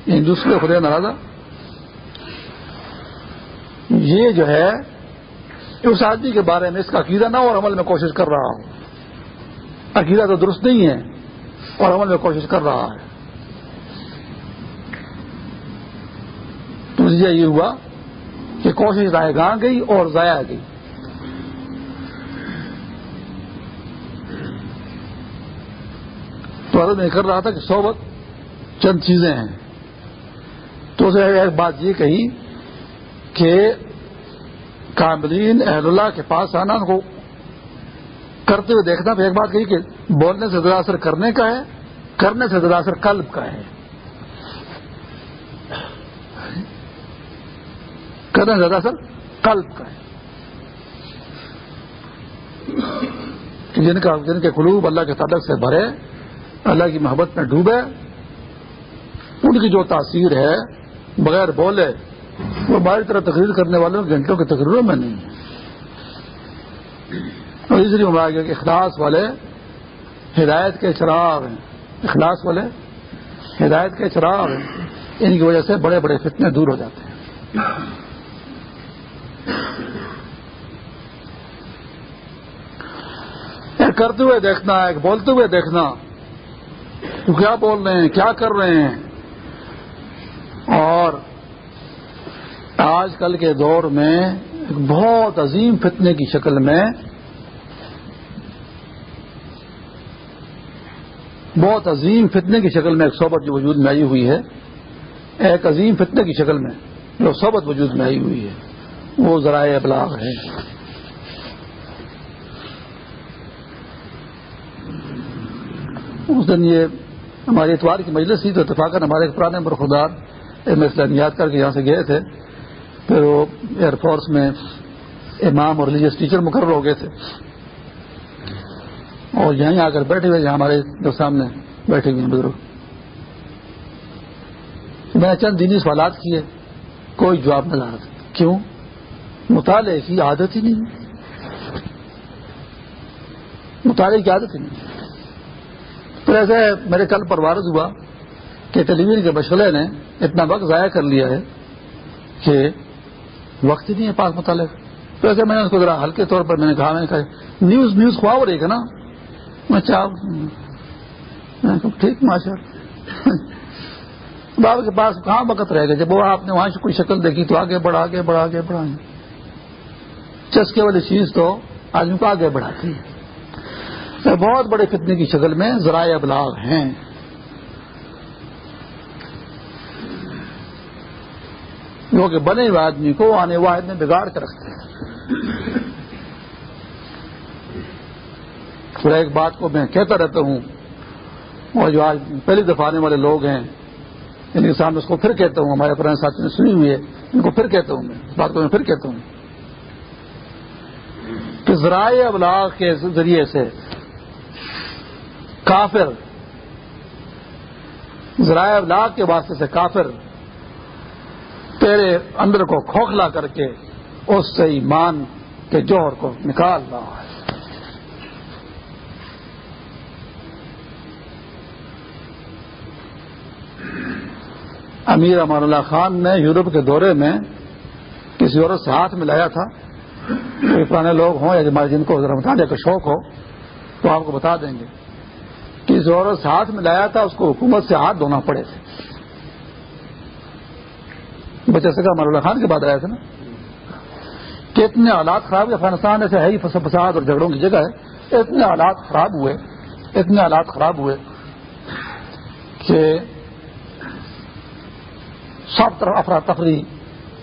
ہندوستان خدا ناراضہ۔ یہ جو ہے اس آدمی کے بارے میں اس کا عقیدہ نہ اور عمل میں کوشش کر رہا ہوں۔ عقیدہ تو درست نہیں ہے اور عمل میں کوشش کر رہا ہے۔ تو یہ ہوا کہ کوشش ضائع گاہ گئی اور ضائع گئی تو عرض میں کر رہا تھا کہ صحبت چند چیزیں ہیں۔ تو اسے ایک بات یہ کہی کہ کاملین اہل اللہ کے پاس آنا ان کو کرتے ہوئے دیکھنا پھر ایک بات کہی کہ بولنے سے زیادہ اثر کرنے کا ہے، کرنے سے زیادہ اثر قلب کا ہے۔ کرنے سے زیادہ اثر قلب کا ہے۔ جن کا، جن کے قلوب اللہ کے تعلق سے بھرے، اللہ کی محبت میں ڈوبے، ان کی جو تاثیر ہے، بغیر بولے وہ ہماری طرح تقریر کرنے والوں گھنٹوں کی تقریروں میں نہیں ہے اور اس لیے کہ اخلاص والے ہدایت کے چراغ ہیں۔ اخلاص والے ہدایت کے چراغ ہیں۔ ان کی وجہ سے بڑے بڑے فتنے دور ہو جاتے ہیں۔ کرتے ہوئے دیکھنا، ایک بولتے ہوئے دیکھنا، تو کیا بول رہے ہیں، کیا کر رہے ہیں؟ اور آج کل کے دور میں ایک بہت عظیم فتنے کی شکل میں بہت عظیم فتنے کی شکل میں ایک صحبت جو وجود میں آئی ہوئی ہے، ایک عظیم فتنے کی شکل میں جو صحبت وجود میں آئی ہوئی ہے، وہ ذرائع ابلاغ ہے اس دن یہ ہماری اتوار کی مجلس تھی تو اتفاق ہمارے ایک پرانے برخدار ایم ایس یاد کر کے یہاں سے گئے تھے۔ پھر وہ ایئر فورس میں امام اور ریلیجیس ٹیچر مقرر ہو گئے تھے۔ اور یہیں آ کر بیٹھے ہوئے جہاں ہمارے جو سامنے بیٹھے ہوئے ہیں بزرگ۔ میں نے چند دینی سوالات کیے، کوئی جواب نہ رہا تھا۔ کیوں؟ مطالعے کی عادت ہی نہیں۔ مطالعے کی عادت ہی نہیں۔ تو ایسے میرے کل پروارز ہوا کہ ٹیلی ویژن کے مشغلے نے اتنا وقت ضائع کر لیا ہے کہ وقت ہی نہیں ہے پاس مطالعے تو ایسے میں نے اس کو ذرا ہلکے طور پر میں نے کہا، میں نے کہا، نیوز نیوز خواہ ہو رہی ہے نا۔ میں چاہ ٹھیک ماشاء بابا کے پاس کہاں وقت رہے گا جب وہ آپ نے وہاں سے کوئی شکل دیکھی تو آگے بڑھا آگے بڑھا آگے بڑھا۔ چسکے والی چیز تو آدمی کو آگے بڑھاتی ہے۔ بہت بڑے فتنے کی شکل میں ذرائع ابلاغ ہیں۔ جو کہ بنے ہوئے آدمی کو آنے واحد میں بگاڑ کر رکھتے ہیں۔ پھر ایک بات کو میں کہتا رہتا ہوں، اور جو آج پہلی دفعہ آنے والے لوگ ہیں، ان کے سامنے اس کو پھر کہتا ہوں، ہمارے پرانے ساتھی نے سنی ہوئی ہے، ان کو پھر کہتا ہوں میں، اس بات کو میں پھر کہتا ہوں۔ کہ ذرائع ابلاغ کے ذریعے سے کافر، ذرائع ابلاغ کے واسطے سے کافر تیرے اندر کو کھوکھلا کر کے اس سے ایمان کے جوہر کو نکال رہا ہے۔ امیر امان اللہ خان نے یورپ کے دورے میں کسی عورت سے ہاتھ ملایا تھا۔ پرانے لوگ ہوں یا جن کو مطالعے کا شوق ہو، تو آپ کو بتا دیں گے۔ کسی عورت سے ہاتھ ملایا تھا، اس کو حکومت سے ہاتھ دھونا پڑے تھے۔ بچے سے امان اللہ خان کے بعد آیا تھا نا، کہ اتنے حالات خراب افغانستان ایسے ہے ہی فساد اور جھگڑوں کی جگہ ہے۔ اتنے حالات خراب ہوئے، اتنے حالات خراب ہوئے کہ سب طرف افراتفری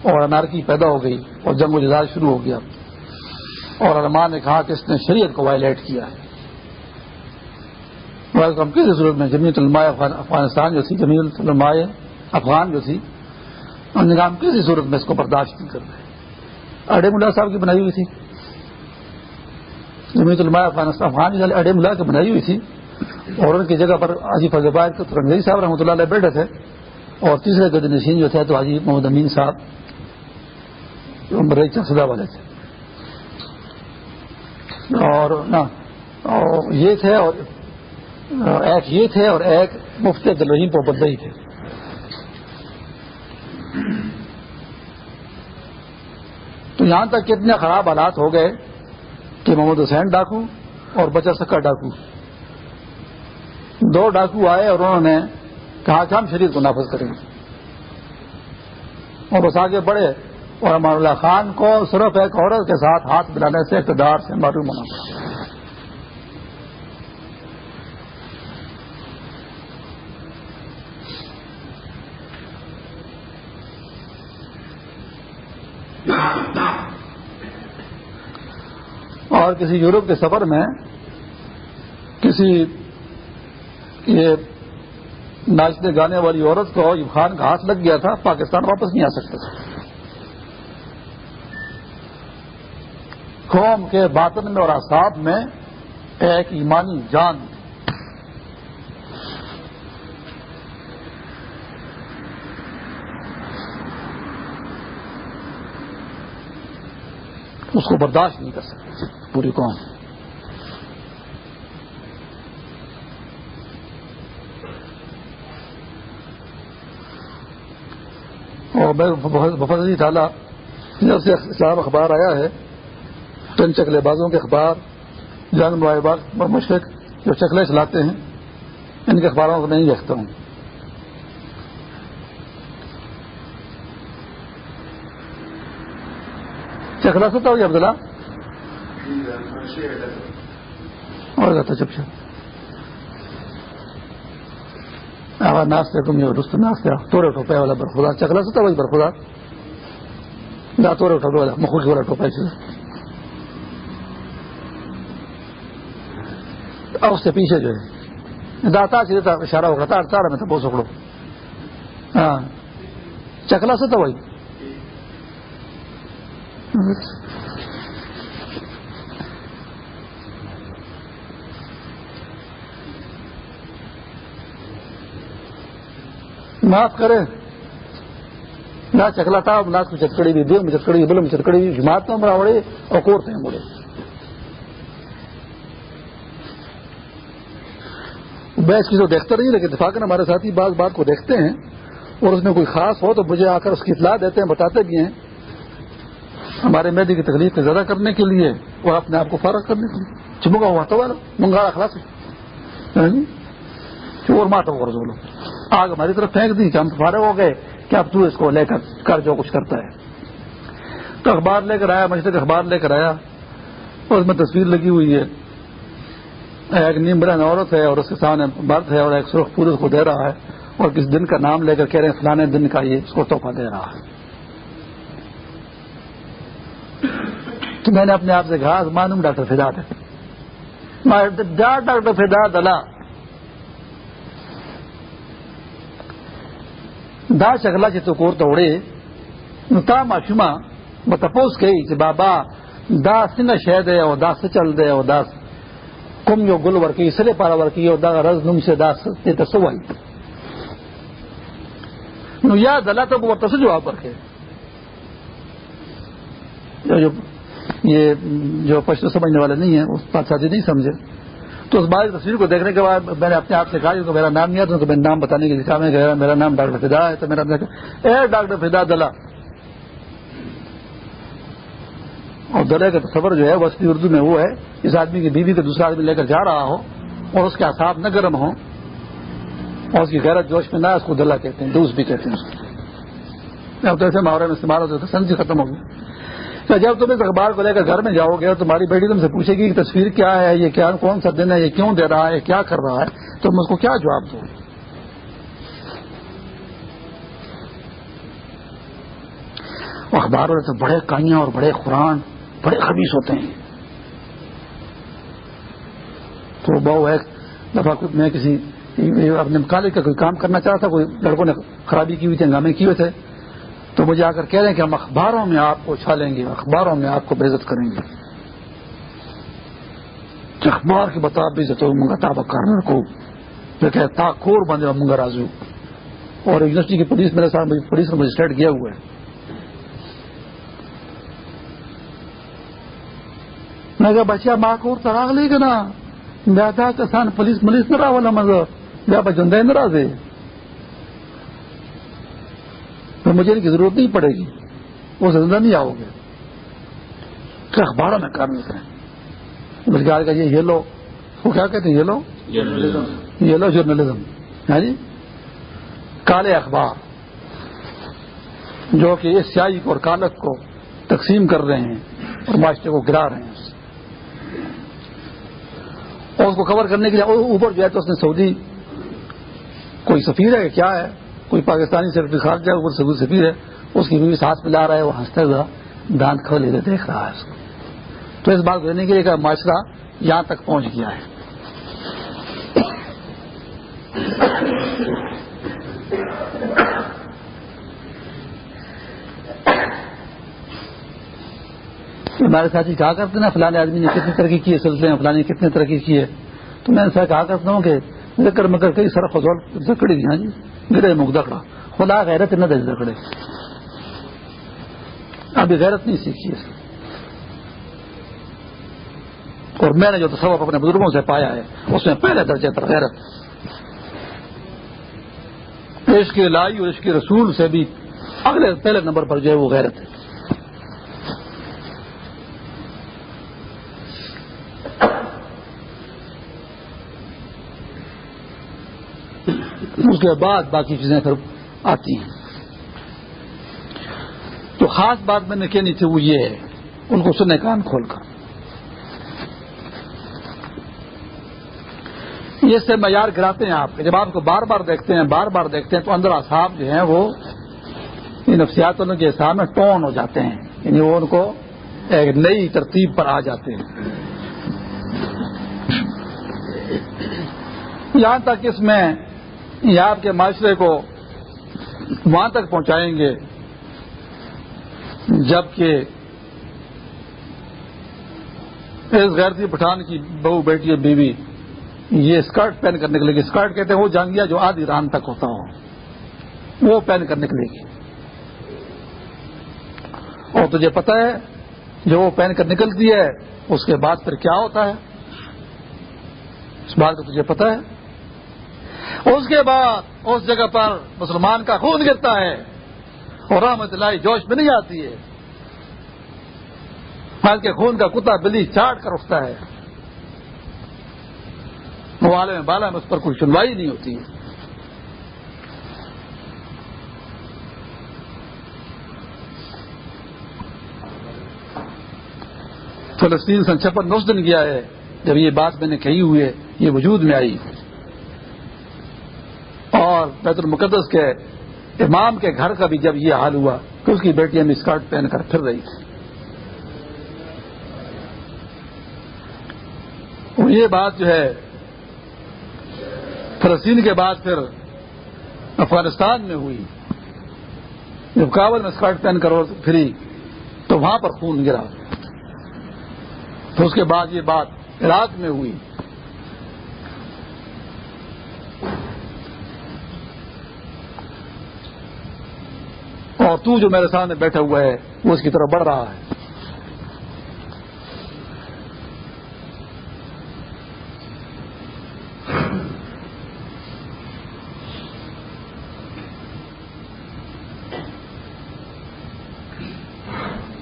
اور انارکی پیدا ہو گئی اور جنگ و جدال شروع ہو گیا۔ اور علماء نے کہا کہ اس نے شریعت کو وائلیٹ کیا ہے۔ ہم کسی صورت میں جمیت علماء افغانستان جو تھی جمیت علماء افغان جو تھی انہوں نے کہا ہم کسی صورت میں اس کو برداشت نہیں کر رہے اڈے ملا صاحب کی بنائی ہوئی تھی۔ جمیت علماء افغانستان افغان اڈے ملا کی بنائی ہوئی تھی۔ اور ان کی جگہ پر حاجی فضل رنگی صاحب رحمۃ اللہ علیہ بیٹھے تھے۔ اور تیسرے گد نشین جو تھے تو حاجی محمد امین صاحب سدا والے تھے۔ اور یہ تھے اور ایک یہ تھے اور ایک مفتی عبدالرحیم پوپردئی تھے۔ تو یہاں تک کتنے خراب حالات ہو گئے کہ محمد حسین ڈاکو اور بچہ سکا ڈاکو۔ دو ڈاکو آئے اور انہوں نے کہا کہ ہم شریف کو نافذ کریں۔ گے اور اس آگے بڑھے اور امان اللہ خان کو صرف ایک عورت کے ساتھ ہاتھ ملانے سے اقتدار سے معلوم ہونا۔ پڑا اور کسی یورپ کے سفر میں کسی یہ ناچنے گانے والی عورت کو ایوب خان کا ہاتھ لگ گیا تھا، پاکستان واپس نہیں آ سکتا تھا۔ قوم کے باطن میں اور اعصاب میں ایک ایمانی جان اس کو برداشت نہیں کر سکتے پوری قوم۔ اور میں بفت علی تعالیٰ جب سے اسلام اخبار آیا ہے چند چکلے بازوں کے اخبار جان مشرق جو چکلے چلاتے ہیں، ان کے اخباروں کو نہیں دیکھتا ہوں۔ چکلا ستا ہو گیا عبداللہ؟ اور جاتا چپ چپ۔ آواز ناستے تم یہ رست ناستے توڑے ٹوپے والا برخدا چکلا ستا وہی برخدا دا توڑے ٹوپے والا مخوش والا ٹوپے سے اور اس سے پیچھے جو ہے، داتا سے دیتا اشارہ ہوگا تار تار میں تو بہت سکڑو ہاں۔ چکلا سے تو وہی معاف کرے نہ چکلا تھا نہ چتکڑی بھی دو چتکڑی بلم چتکڑی بھی جماعت تو ہمارا بڑے اور کوڑتے ہیں بڑے میں اس کی تو دیکھتا نہیں لیکن اتفاق ہمارے ساتھی بعض بات کو دیکھتے ہیں اور اس میں کوئی خاص ہو تو مجھے آ کر اس کی اطلاع دیتے ہیں بتاتے بھی ہیں ہمارے میدی کی تکلیف کو زیادہ کرنے کے لیے اور اپنے آپ کو فارغ کرنے کے لیے۔ چمکا ہوا تو منگاڑا خلاص ہاں جی؟ چور ماتا ہوا رسولو آگ ہماری طرف پھینک دی کہ ہم فارغ ہو گئے کہ اب تو اس کو لے کر کر جو کچھ کرتا ہے۔ تو اخبار لے کر آیا، مجھے اخبار لے کر آیا۔ اور اس میں تصویر لگی ہوئی ہے۔ ایک نیم برن عورت ہے اور اس کے سامنے مرد ہے اور ایک سرخ پور اس کو دے رہا ہے اور کس دن کا نام لے کر کہہ رہے ہیں، فلانے دن کا یہ اس کو تحفہ دے رہا ہے۔ میں نے اپنے آپ سے کہا معلوم ڈاکٹر فداد ہے ڈاکٹر فداد اللہ دا چگلا چې تو کور ته وړې نو تا ماشومه به تپوس کوي چې بابا، دا څنګه شی دی او دا څه چل دی او دا کوم یو ګل ورکی سره پاره ورکی او دا رز نوم څه دا څه ته څه نو یا دلاته به ورته جواب ورکړي جو یہ جو پشتو سمجھنے والے نہیں ہیں، اس بات ساتھی نہیں سمجھے۔ تو اس بار تصویر کو دیکھنے کے بعد میں نے اپنے آپ سے کہا کہ میرا نام نہیں آتا تو میں نام بتانے کے لیے کہا، میں میرا نام ڈاکٹر فدا ہے، تو میرا اے ڈاکٹر فدا دلا اور دلے کا تصور جو ہے، وہ اصلی اردو میں وہ ہے، اس آدمی کی بیوی کو دوسرا آدمی لے کر جا رہا ہو اور اس کے اعصاب نہ گرم ہو اور اس کی غیرت جوش میں نہ اس کو دلہ کہتے ہیں، دوست بھی کہتے ہیں اب تو ایسے محاورے میں استعمال ہوتے تو سنجی ختم ہوگی۔ جب تم اس اخبار کو لے کر گھر میں جاؤ گے تمہاری بیٹی تم سے پوچھے گی کہ تصویر کیا ہے، یہ کیا، کون سا دن ہے، یہ کیوں دے رہا ہے کیا کر رہا ہے تم اس کو کیا جواب دو اخباروں میں تو بڑے کائیاں اور بڑے قرآن، بڑے خبیص ہوتے ہیں۔ تو بہو ایک دفعہ میں کسی اپنے کالج کا کوئی کام کرنا چاہتا تھا کوئی لڑکوں نے خرابی کی ہوئی تھی، ہنگامے کیے ہوئے تھے۔ تو مجھے آ کر کہہ رہے ہیں کہ ہم اخباروں میں آپ کو اچھالیں گے، اخباروں میں آپ کو بےزت کریں گے۔ اخبار کے بتا بھی منگا تابق کرنے کو۔ تاخور بندے منگا رازو۔ اور یونیورسٹی کی پولیس میرے ساتھ پولیس کا مجسٹریٹ کیا ہوا ہے۔ میں کہا، بچہ ماں کو تراغ لے گا نا۔ میں تھا کسان پولیس ملیس نہ رہا والا مزہ یا بچندہ ناراض ہے تو مجھے ان کی ضرورت نہیں پڑے گی۔ وہ زندہ نہیں آؤ گے۔ کہ اخباروں میں کرنے کریں بلکہ کا یہ لو وہ کیا کہتے ہیں؟ یہ لو یہ لو جرنلزم۔ ہاں جی؟ کالے اخبار جو کہ اس سیاہی کو اور کالک کو تقسیم کر رہے ہیں اور معاشرے کو گرا رہے ہیں۔ اور اس کو کور کرنے کے لیے اوپر جو ہے تو اس نے سعودی کوئی سفیر ہے کیا ہے؟ کوئی پاکستانی سیکرٹری خارجہ اوپر سعودی سفیر ہے، اس کی بیوی ساتھ میں لا رہا ہے، وہ ہنستے ہوا دانت کھولے دیکھ رہا ہے اس کو۔ تو اس بات کرنے کے لیے کہ معاشرہ یہاں تک پہنچ گیا ہے۔ ہمارے ساتھی کہا کرتے ہیں نا فلانے آدمی نے کتنی ترقی کی ہے، سلسلے میں فلانے کتنی ترقی کی ہے۔ تو میں ایسا کہا کرتا ہوں کہ ذکر مگر کئی سر فضول زکڑی ہاں جی۔ گرے مک دکڑا خدا غیرت نہ دے دکڑے ابھی غیرت نہیں سیکھی اس اور میں نے جو تصور اپنے بزرگوں سے پایا ہے، اس میں پہلے درجے پر غیرت۔ عشق لائی اور عشق رسول سے بھی اگلے پہلے نمبر پر جو ہے وہ غیرت ہے۔ اس کے بعد باقی چیزیں پھر آتی ہیں۔ تو خاص بات میں نے کہنی تھی وہ یہ ہے، ان کو سننے کان کھول کر۔ یہ سے معیار گراتے ہیں آپ۔ جب آپ کو بار بار دیکھتے ہیں، بار بار دیکھتے ہیں، تو اندر اصحاب جو ہیں وہ نفسیات کے حساب میں ٹون ہو جاتے ہیں۔ یعنی وہ ان کو ایک نئی ترتیب پر آ جاتے ہیں۔ یہاں تک اس میں یہ آپ کے معاشرے کو وہاں تک پہنچائیں گے جبکہ اس غیرتی پٹھان کی بہو بیٹی بیوی یہ اسکرٹ پہن کرنے کے لیے اسکرٹ کہتے ہیں وہ جانگیا جو آدھی ران تک ہوتا ہو، وہ پہن کرنے کے لیے اور تجھے پتا ہے جو وہ پہن کر نکلتی ہے، اس کے بعد پھر کیا ہوتا ہے؟ اس بات کو تجھے پتا ہے۔ اس کے بعد اس جگہ پر مسلمان کا خون گرتا ہے اور رحمت اللہ جوش میں نہیں آتی ہے۔ کے خون کا کتا بلی چاٹ کر اٹھتا ہے۔ موالے میں بالا میں اس پر کوئی سنوائی نہیں ہوتی۔ ہے فلسطین سن چھپن نو دن گیا ہے۔ جب یہ بات میں نے کہی ہوئی ہے، یہ وجود میں آئی۔ اور بیت المقدس کے امام کے گھر کا بھی جب یہ حال ہوا کہ اس کی بیٹیاں میں اسکرٹ پہن کر پھر رہی تھی۔ اور یہ بات جو ہے، فلسطین کے بعد پھر افغانستان میں ہوئی۔ جب کابل میں اسکرٹ پہن کر پھری، تو وہاں پر خون گرا۔ تو اس کے بعد یہ بات عراق میں ہوئی۔ اور تو جو میرے سامنے بیٹھا ہوا ہے، وہ اس کی طرف بڑھ رہا ہے۔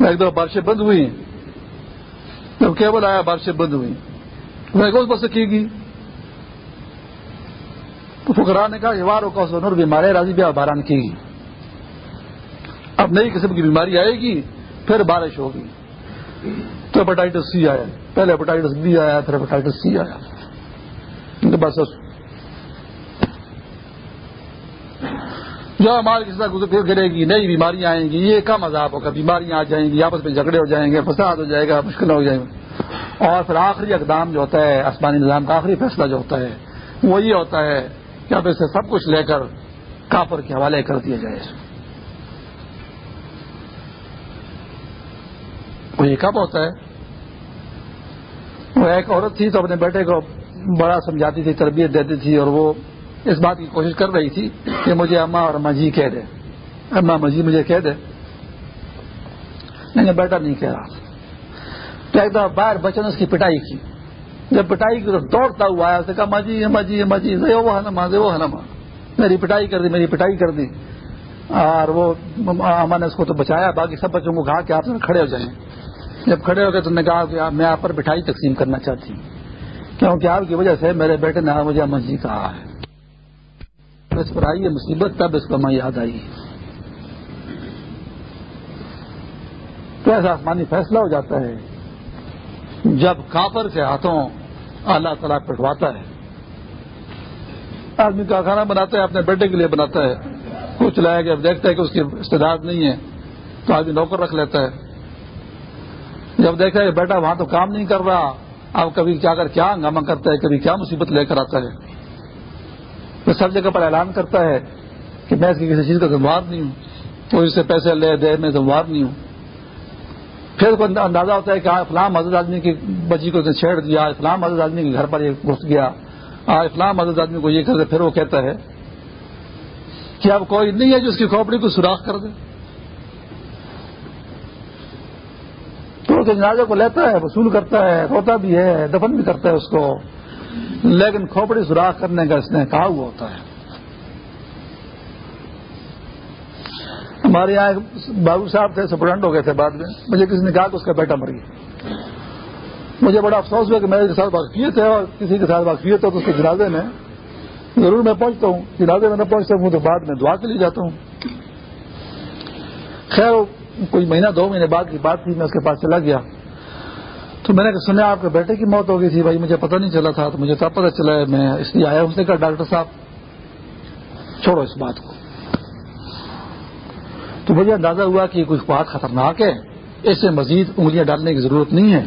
ایک دو بارشیں بند ہوئی جب کیبل آیا بارشیں بند ہوئی میں اس بس سے کی گئی۔ تو فکرا نے کہا، یہ واروں کا نور بیمارے راضی بھی باران کی گئی۔ اب نئی قسم کی بیماری آئے گی، پھر بارش ہوگی۔ تو ہیپاٹائٹس سی آیا۔ پہلے ہیپاٹائٹس بی آیا، پھر ہیپاٹائٹس سی آیا۔ بس جو ہمارے کسی طرح گرے گی، نئی بیماریاں آئیں گی، یہ کم عذاب ہوگا، بیماریاں آ جائیں گی، آپس میں جھگڑے ہو جائیں گے، فساد ہو جائے گا مشکل ہو جائے گا اور پھر آخری اقدام جو ہوتا ہے، آسمانی نظام کا آخری فیصلہ جو ہوتا ہے، وہ یہ ہوتا ہے کہ اب اسے سب کچھ لے کر کافر کے حوالے کر دیا جائے۔ وہ یہ کب ہوتا ہے؟ وہ ایک عورت تھی تو اپنے بیٹے کو بڑا سمجھاتی تھی، تربیت دیتی تھی اور وہ اس بات کی کوشش کر رہی تھی کہ مجھے اما اور اما جی کہہ دے۔ اما مجھے جی مجھے کہہ دے۔ لیکن بیٹا نہیں کہہ رہا تو ایک دفعہ باہر بچوں نے اس کی پٹائی کی۔ جب پٹائی کی تو دوڑتا ہوا آیا، اس نے کہا ماجی ماجی ماجی وہ نما وہ نما میری پٹائی کر دی، میری پٹائی کر دی۔ اور وہ اما نے اس کو تو بچایا، باقی سب بچوں کو کہا کہ آپ کھڑے ہو جائیں۔ جب کھڑے ہو گئے تو نے کہا کہ میں آپ پر مٹھائی تقسیم کرنا چاہتی ہوں۔ کیونکہ آپ کی وجہ سے میرے بیٹے نے مجھے امن جی کہا ہے۔ اس پر آئی ہے مصیبت، تب اس کو میں یاد آئی۔ تو ایسا آسمانی فیصلہ ہو جاتا ہے۔ جب کافر کے ہاتھوں اللہ تعالیٰ پٹواتا ہے۔ آدمی کا کھانا بناتا ہے، اپنے بیٹے کے لیے بناتا ہے۔ کچھ لایا گیا دیکھتا ہے کہ اس کی استداد نہیں ہے۔ تو آدمی نوکر رکھ لیتا ہے۔ جب دیکھا کہ بیٹا وہاں تو کام نہیں کر رہا، اب کبھی کیا کر کیا ہنگامہ کرتا ہے، کبھی کیا مصیبت لے کر آتا ہے۔ پھر سب جگہ پر اعلان کرتا ہے کہ میں اس کی کسی چیز کا ذمہ نہیں ہوں، تو اس سے پیسے لے، دے، میں ذمہ نہیں ہوں۔ پھر کو اندازہ ہوتا ہے کہ آج فلاں مدد آدمی کی بچی کو چھیڑ دیا، آج فلاں مدد آدمی کے گھر پر یہ گھس گیا، آج فلاں مدد آدمی کو یہ کر دے، پھر وہ کہتا ہے کہ اب کوئی نہیں ہے جو اس کی کھوپڑی کو سوراخ کر دے۔ تو جنازے کو لیتا ہے، وصول کرتا ہے، روتا بھی ہے، دفن بھی کرتا ہے اس کو۔ لیکن کھوپڑی سوراخ کرنے کا اس نے کہا ہوا ہوتا ہے۔ ہمارے یہاں بابو صاحب تھے، سپرنٹ ہو گئے تھے بعد میں۔ مجھے کسی نے کہا کہ اس کا بیٹا مر گیا۔ مجھے بڑا افسوس ہوا کہ میرے ساتھ واقفیت ہے اور کسی کے ساتھ واقفیت ہو تو اس کے جنازے میں ضرور میں پہنچتا ہوں۔ جنازے میں نہ پہنچتا ہوں تو بعد میں دعا کے لیے جاتا ہوں۔ خیر کوئی مہینہ، دو مہینے بعد کی بات تھی، میں اس کے پاس چلا گیا۔ تو میں نے سنا آپ کے بیٹے کی موت ہو گئی تھی، بھائی، مجھے پتہ نہیں چلا تھا، تو مجھے تب پتہ چلا ہے میں اس لیے آیا اس نے کہا، ڈاکٹر صاحب، چھوڑو اس بات کو۔ تو مجھے اندازہ ہوا کہ کوئی بات خطرناک ہے۔ اس سے مزید انگلیاں ڈالنے کی ضرورت نہیں ہے۔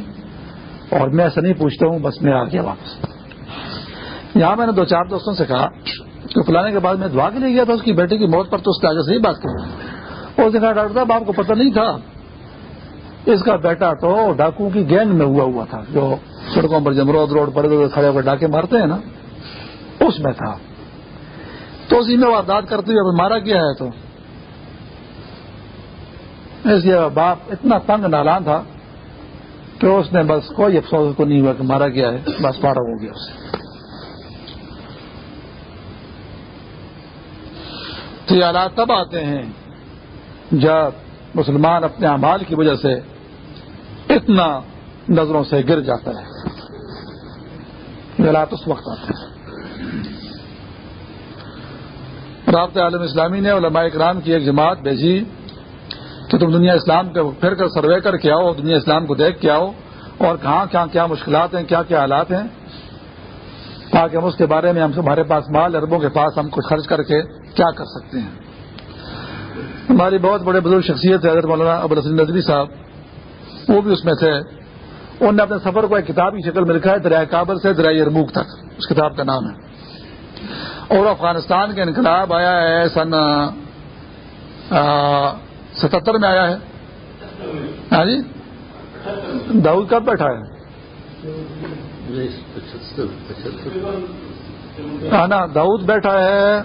اور میں ایسا نہیں پوچھتا ہوں، بس میں آ گیا واپس۔ یہاں میں نے دو چار دوستوں سے کہا کہ فلانے کے بعد میں دعا کے لیے گیا تھا، اس کی بیٹے کی موت پر تو اس آگے سے ہی بات کر اس نے کہا، ڈاکٹر صاحب، آپ کو پتہ نہیں تھا، اس کا بیٹا تو ڈاکو کی گینگ میں ہوا ہوا تھا، جو سڑکوں پر جمرود روڈ پر کھڑے ہو کر ڈاکے مارتے ہیں نا، اس میں تھا۔ تو اسی میں واردات کرتے ہوئے مارا گیا ہے تو۔ اس لیے باپ اتنا تنگ نالان تھا کہ اس نے بس کوئی افسوس کو نہیں ہوا کہ مارا گیا ہے، بس پارا ہو گیا اسے تو یہ حالات تب آتے ہیں جب مسلمان اپنے اعمال کی وجہ سے اتنا نظروں سے گر جاتا ہے حالات اس وقت آتے ہیں۔ رابطہ عالم اسلامی نے علماء اکرام کی ایک جماعت بھیجی کہ تم دنیا اسلام کے پھر کر سروے کر کے آؤ دنیا اسلام کو دیکھ کے آؤ اور کہاں کیا کیا مشکلات ہیں، کیا کیا حالات ہیں۔ تاکہ ہم اس کے بارے میں ہم ہمارے پاس مال اربوں کے پاس ہم کچھ خرچ کر کے کیا کر سکتے ہیں۔ ہماری بہت بڑے بزرگ شخصیت ہے حضرت مولانا ابو رسول نظری صاحب، وہ بھی اس میں تھے۔ انہوں نے اپنے سفر کو ایک کتاب کی شکل میں لکھا ہے، دریائے کابر سے دریائے ارموک تک۔ اس کتاب کا نام ہے۔ اور افغانستان کا انقلاب آیا ہے، سن ستہتر میں آیا ہے۔ ہاں جی؟ داؤد کب بیٹھا ہے؟ ہاں نا، داؤد بیٹھا ہے۔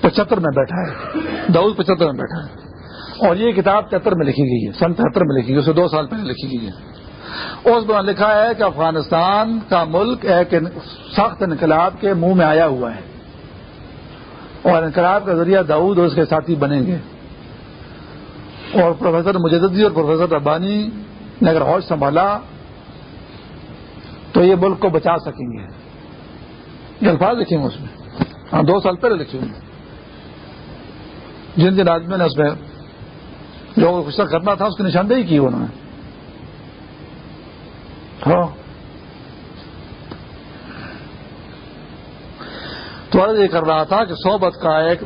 پچہتر میں بیٹھا ہے۔ داؤد پچہتر میں بیٹھا ہے۔ اور یہ کتاب تہتر میں لکھی گئی ہے۔ سن تہتر میں لکھی گئی اسے دو سال پہلے لکھی گئی ہے۔ اس میں لکھا ہے کہ افغانستان کا ملک ایک سخت انقلاب کے منہ میں آیا ہوا ہے۔ اور انقلاب کا ذریعہ داؤد اور اس کے ساتھی بنیں گے۔ اور پروفیسر مجددی اور پروفیسر ربانی نے اگر حوص سنبھالا تو یہ ملک کو بچا سکیں گے۔ یہ الفاظ لکھیں گے اس میں۔ ہاں دو سال پہلے لکھے ہوئے جن جن آدمیوں نے اس میں جو غصہ کرنا تھا، اس کی نشاندہی کی انہوں نے۔ ہاں۔ تو عرض یہ کر رہا تھا کہ صحبت کا ایک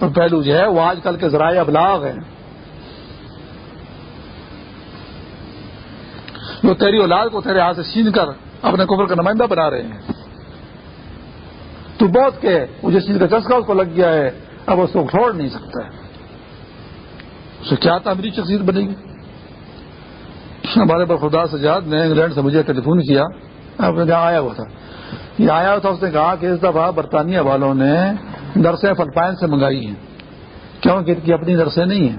پہلو جو ہے، وہ آج کل کے ذرائع ابلاغ ہیں۔ جو تیری اولاد کو تیرے ہاتھ سے چھین کر اپنے کفر کا نمائندہ بنا رہے ہیں۔ تو بہت کہ وہ جس چیز کا چسکا اس کو لگ گیا ہے۔ اب اس کو چھوڑ نہیں سکتا ہے۔ اسے کیا تعمیری شخصیت بنے گی؟ ہمارے پر خدا سجاد نے انگلینڈ سے مجھے ٹیلی فون کیا اپنے جہاں آیا ہوا تھا۔ یہ آیا ہوا تھا، اس نے کہا کہ اس دفعہ برطانیہ والوں نے نرسیں فلپائن سے منگائی ہیں۔ کیونکہ ان کی اپنی نرسیں نہیں ہیں۔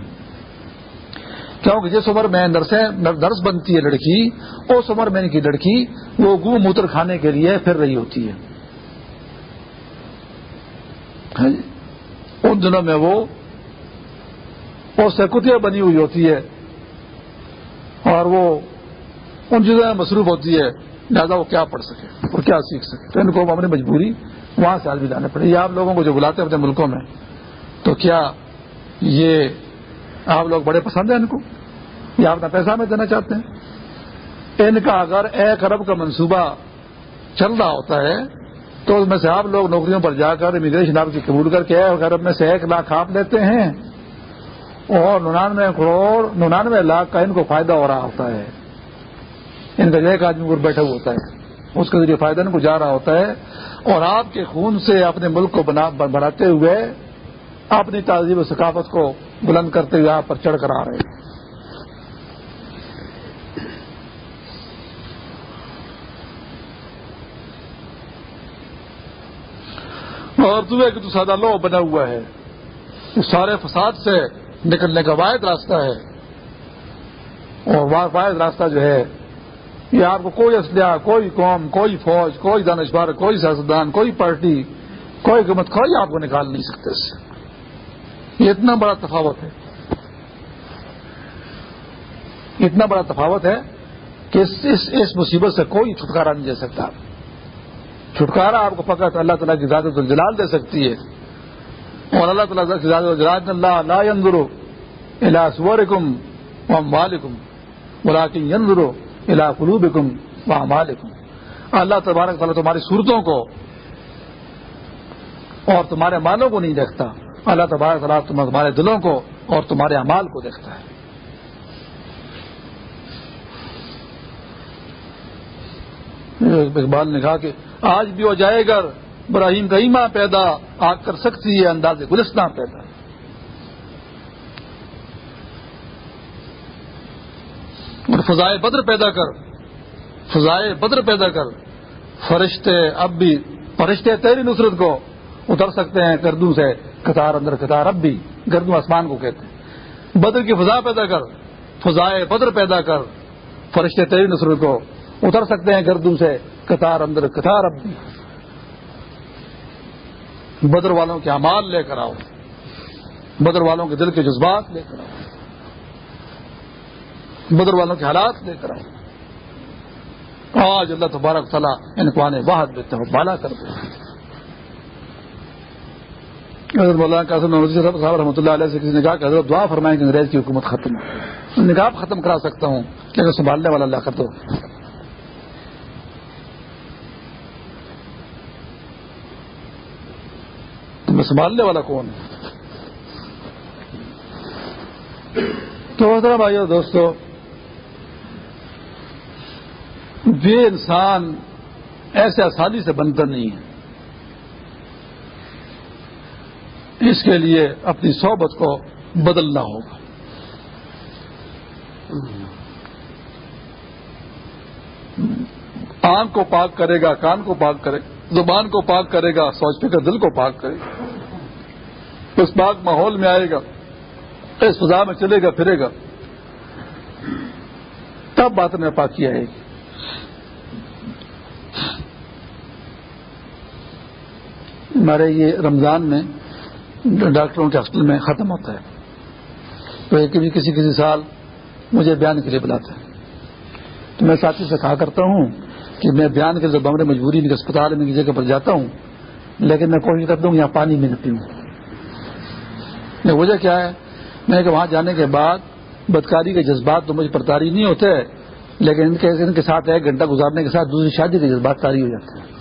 کیونکہ جس عمر میں نرسیں نرس بنتی ہے لڑکی، اس عمر میں ان کی لڑکی وہ گو موتر کھانے کے لیے پھر رہی ہوتی ہے۔ ہاں جی؟ ان دنوں میں وہ سے کتیا بنی ہوئی ہوتی ہے اور وہ ان چیزوں میں مصروف ہوتی ہے لہٰذا وہ کیا پڑھ سکے اور کیا سیکھ سکے تو ان کو اپنی مجبوری وہاں سے آدمی لانے پڑے۔ یہ آپ لوگوں کو جو بلاتے ہیں اپنے ملکوں میں، تو کیا یہ آپ لوگ بڑے پسند ہیں ان کو؟ یا اپنا پیسہ میں دینا چاہتے ہیں؟ ان کا اگر ایک ارب کا منصوبہ چل رہا ہوتا ہے تو اس میں سے آپ لوگ نوکریوں پر جا کر امیگریشن آپ کی قبول کر کے ایک ارب میں سے ایک لاکھ آپ لیتے ہیں، اور ننانوے کروڑ، ننانوے لاکھ کا ان کو فائدہ ہو رہا ہوتا ہے۔ ان کا ایک آدمی پر بیٹھا ہوا ہوتا ہے۔ اس کے ذریعے فائدہ ان کو جا رہا ہوتا ہے۔ اور آپ کے خون سے اپنے ملک کو بڑھاتے ہوئے اپنی تہذیب و ثقافت کو بلند کرتے ہوئے آپ پر چڑھ کر آ رہے ہیں۔ اور تمہیں کہ تو سادہ لو بنا ہوا ہے۔ سارے فساد سے نکلنے کا واحد راستہ ہے۔ اور واحد راستہ جو ہے یہ آپ کو کوئی اسلحہ کوئی قوم کوئی فوج کوئی دانشور کوئی سیاستدان کوئی پارٹی کوئی حکومت کوئی آپ کو نکال نہیں سکتے اس سے۔ یہ اتنا بڑا تفاوت ہے۔ اتنا بڑا تفاوت ہے کہ اس اس, اس مصیبت سے کوئی چھٹکارا نہیں دے سکتا۔ چھٹکارا آپ کو فقط اللہ تعالیٰ کی زیادہ الجلال دے سکتی ہے۔ اور اللہ تعالیٰ کی زیادہ اللہ لا ينظرو الى صورکم واموالکم ولیکن ينظرو الى قلوبکم واموالکم اللہ تبارک تعالیٰ تمہاری صورتوں کو اور تمہارے مالوں کو نہیں دیکھتا۔ اللہ تبارک تعالیٰ تمہارے دلوں کو اور تمہارے امال کو دیکھتا ہے۔ اقبال نے کہا کہ آج بھی ہو جائے گا ابراہیم کا ایما پیدا آگ کر سکتی ہے، انداز گلستان پیدا۔ اور فضائے بدر پیدا کر، فضائے بدر پیدا کر، فرشتے اب بھی، فرشتے تیری نصرت کو اتر سکتے ہیں، گردوں سے قطار اندر قطار، اب بھی گردوں آسمان کو کہتے ہیں۔ بدر کی فضا پیدا کر، فضائے بدر پیدا کر، فرشتے تیری نصرت کو اتر سکتے ہیں گردوں سے۔ قطار اندر، قطار اب بھی۔ بدر والوں کے امال لے کر آؤ۔ بدر والوں کے دل کے جذبات لے کر آؤ۔ بدر والوں کے حالات لے کر آؤ۔ آج اللہ تبارک تعالیٰ ان کو آنے واحد دیتے ہو بالا کر دے۔ حضرت مولانا قاسم صاحب رحمۃ اللہ علیہ سے کسی نے کہا کہ حضرت دعا فرمائیں کہ انگریز کی حکومت ختم ہو۔ نکاح ختم کرا سکتا ہوں، لیکن سنبھالنے والا اللہ کر دو میں سنبھالنے والا کون؟ ہے تو حضرت بھائی اور دوستو یہ انسان ایسے آسانی سے بنتا نہیں ہے، اس کے لیے اپنی صحبت کو بدلنا ہوگا۔ آنکھ کو پاک کرے گا، کان کو پاک کرے، زبان کو پاک کرے گا، سوچ فکر دل کو پاک کرے گا۔ اس پاک ماحول میں آئے گا، اس فضا میں چلے گا، پھرے گا۔ تب بات میں پاکی آئے گی۔ ہمارے یہ رمضان میں ڈاکٹروں کے ہاسپٹل میں ختم ہوتا ہے۔ تو ایک بھی کسی کسی سال مجھے بیان کے لیے بلاتے ہیں تو میں ساتھی سے کہا کرتا ہوں کہ میں بیان کے بمرے مجبوری میں اسپتال میں جگہ پر جاتا ہوں، لیکن میں کوشش کرتا ہوں یہاں پانی میں نہ پیوں۔ وجہ کیا ہے؟ میں کہ وہاں جانے کے بعد بدکاری کے جذبات تو مجھے پر تاری نہیں ہوتے، لیکن ان کے ان کے ساتھ ایک گھنٹہ گزارنے کے ساتھ دوسری شادی کے جذبات تاری ہو جاتے ہیں۔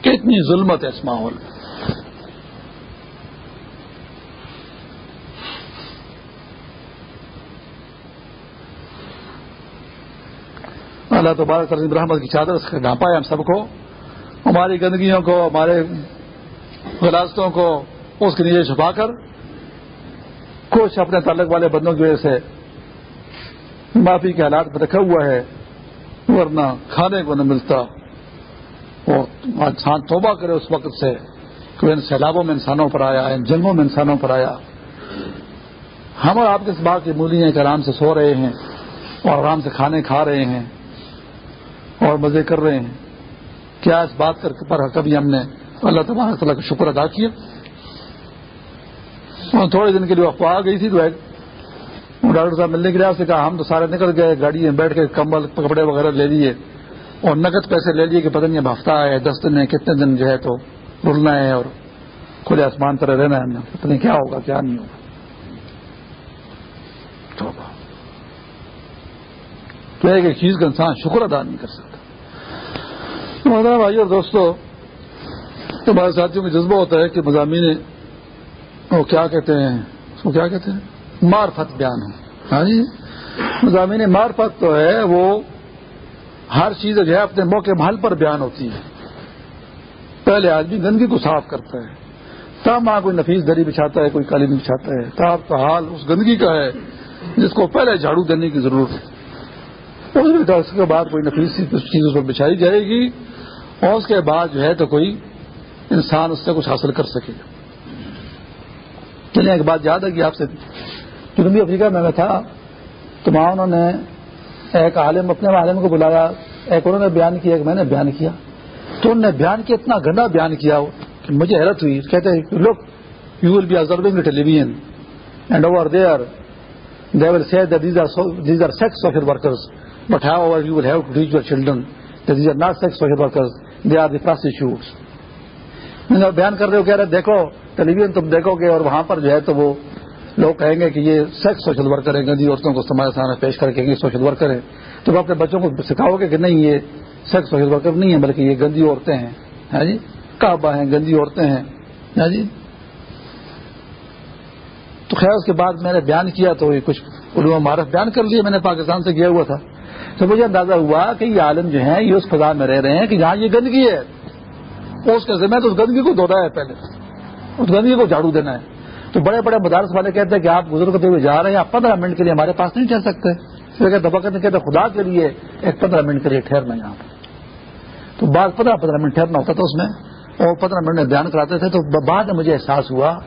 کتنی ظلمت ہے اس ماحول۔ میں اللہ تبارک کریم رحمت کی چادر سے ڈھانپا ہے ہم سب کو، ہماری گندگیوں کو، ہمارے غلاستوں کو اس کے نیچے چھپا کر کچھ اپنے تعلق والے بندوں کی وجہ سے معافی کے حالات میں رکھا ہوا ہے، ورنہ کھانے کو نہ ملتا۔ اور انسان توبہ کرے اس وقت سے کہ ان سیلابوں میں انسانوں پر آیا، ان جنگوں میں انسانوں پر آیا۔ ہم اور آپ کے اس بات کی مولی ہیں کہ آرام سے سو رہے ہیں اور آرام سے کھانے کھا رہے ہیں اور مزے کر رہے ہیں۔ کیا اس بات پر کبھی ہم نے اللہ تبارک تعالیٰ کا شکر ادا کیا؟ ہاں، تھوڑے دن کے لیے افواہ آ گئی تھی تو ایک ڈاکٹر صاحب ملنے کے لیے سے کہا، ہم تو سارے نکل گئے، گاڑی میں بیٹھ کے کمبل، کپڑے وغیرہ لے لیے اور نقد پیسے لے لیے کہ پتہ نہیں اب ہفتہ ہے، دس دن ہے، کتنے دن جو ہے تو رلنا ہے اور کھلے آسمان پر رہنا ہے پتہ نہیں کیا ہوگا، کیا نہیں ہوگا۔ تو ایک چیز کا انسان شکر ادا نہیں کر سکتا۔ بھائی اور دوستو ہمارے ساتھیوں میں جذبہ ہوتا ہے کہ مضامین وہ کیا کہتے ہیں؟ اس کو کیا کہتے ہیں؟ مارفت بیان ہو ہاں جی؟ مضامین مارفت تو ہے، وہ ہر چیز جو ہے اپنے موقع محل پر بیان ہوتی ہے۔ پہلے آدمی گندگی کو صاف کرتا ہے۔ تب وہاں کوئی نفیس دری بچھاتا ہے، کوئی قالین بچھاتا ہے۔ تب کا حال اس گندگی کا ہے جس کو پہلے جھاڑو دینے کی ضرورت ہے۔ اس کے بعد کوئی نفیس چیز اس پر بچھائی جائے گی اور اس کے بعد جو ہے تو کوئی انسان اس سے کچھ حاصل کر سکے۔ گا چلیں ایک بات یاد ہے کہ آپ سے جنوبی افریقہ میں میں تھا تو وہاں انہوں نے ایک عالم، اپنے عالم کو بلایا، ایک انہوں نے بیان کیا، ایک میں نے بیان کیا۔ تو انہوں نے بیان کیا، اتنا گندا بیان کیا کہ مجھے حیرت ہوئی۔ کہتے ہیں look you will be observing television and over there they will see these are sex of your workers but how over you will have to teach your children these are not sex of your workers they are the prostitutes بیان کر رہے ہو، کہہ رہے دیکھو ٹیلی vision تم دیکھو گے اور وہاں پر جو ہے تو وہ لوگ کہیں گے کہ یہ سیکس سوشل ورکر ہے گندی عورتوں کو سماج سامنے پیش کر کے سوشل ورکر ہے تو اپنے بچوں کو سکھاؤ گے کہ نہیں، یہ سیکس سوشل ورکر نہیں ہے بلکہ یہ گندی عورتیں ہیں۔ ہاں جی؟ کعبہ ہیں گندی عورتیں ہیں۔ ہاں جی؟ تو خیر، اس کے بعد میں نے بیان کیا تو یہ کچھ علوم معرف بیان کر لیا میں نے پاکستان سے گیا ہوا تھا۔ تو مجھے اندازہ ہوا کہ یہ عالم جو ہیں، یہ اس فضا میں رہ رہے ہیں کہ جہاں یہ گندگی ہے۔ اس کے ذمہ تو اس گندگی کو دھونا ہے پہلے۔ اس گندگی کو جھاڑو دینا ہے۔ تو بڑے بڑے مدارس والے کہتے ہیں کہ آپ گزر کرتے ہوئے جا رہے ہیں، آپ پندرہ منٹ کے لیے ہمارے پاس نہیں ٹھہر سکتے۔ دبا کرتے کہتے خدا کے لیے ایک پندرہ منٹ کے لیے ٹھہرنا یہاں پر۔ تو بعد پندرہ پندرہ منٹ ٹھہرنا ہوتا تھا اس میں۔ اور پندرہ منٹ میں بیان کراتے تھے۔ تو بعد میں مجھے احساس ہوا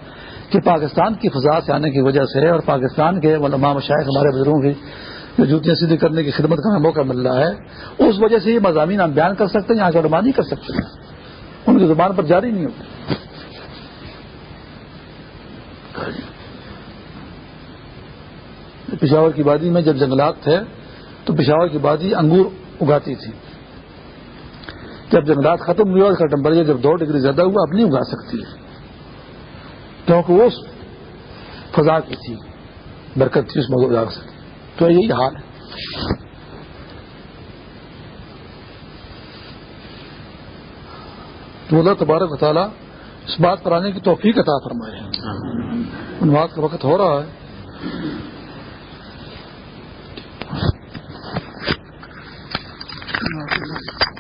کہ پاکستان کی فضا سے آنے کی وجہ سے اور پاکستان کے علماء مشاہد ہمارے بزرگوں کی جو جوتیاں سیدھی کرنے کی خدمت کا موقع مل رہا ہے، اس وجہ سے یہ مضامین ہم بیان کر سکتے ہیں، یہاں کے علماء نہیں کر سکتے۔ ان کی زبان پر جاری نہیں ہوتی۔ پشاور کی وادی میں جب جنگلات تھے تو پشاور کی وادی انگور اگاتی تھی۔ جب جنگلات ختم ہوئے اس کا ٹمپریچر جب دو ڈگری زیادہ ہوا اب نہیں اگا سکتی کیونکہ وہ فضا کی تھی، برکت تھی اس میں اگا سکتی۔ تو یہی حال ہے۔ تو اللہ تبارک تعالیٰ اس بات پر آنے کی توفیق عطا فرمائے انواد کا وقت ہو رہا ہے Thank you.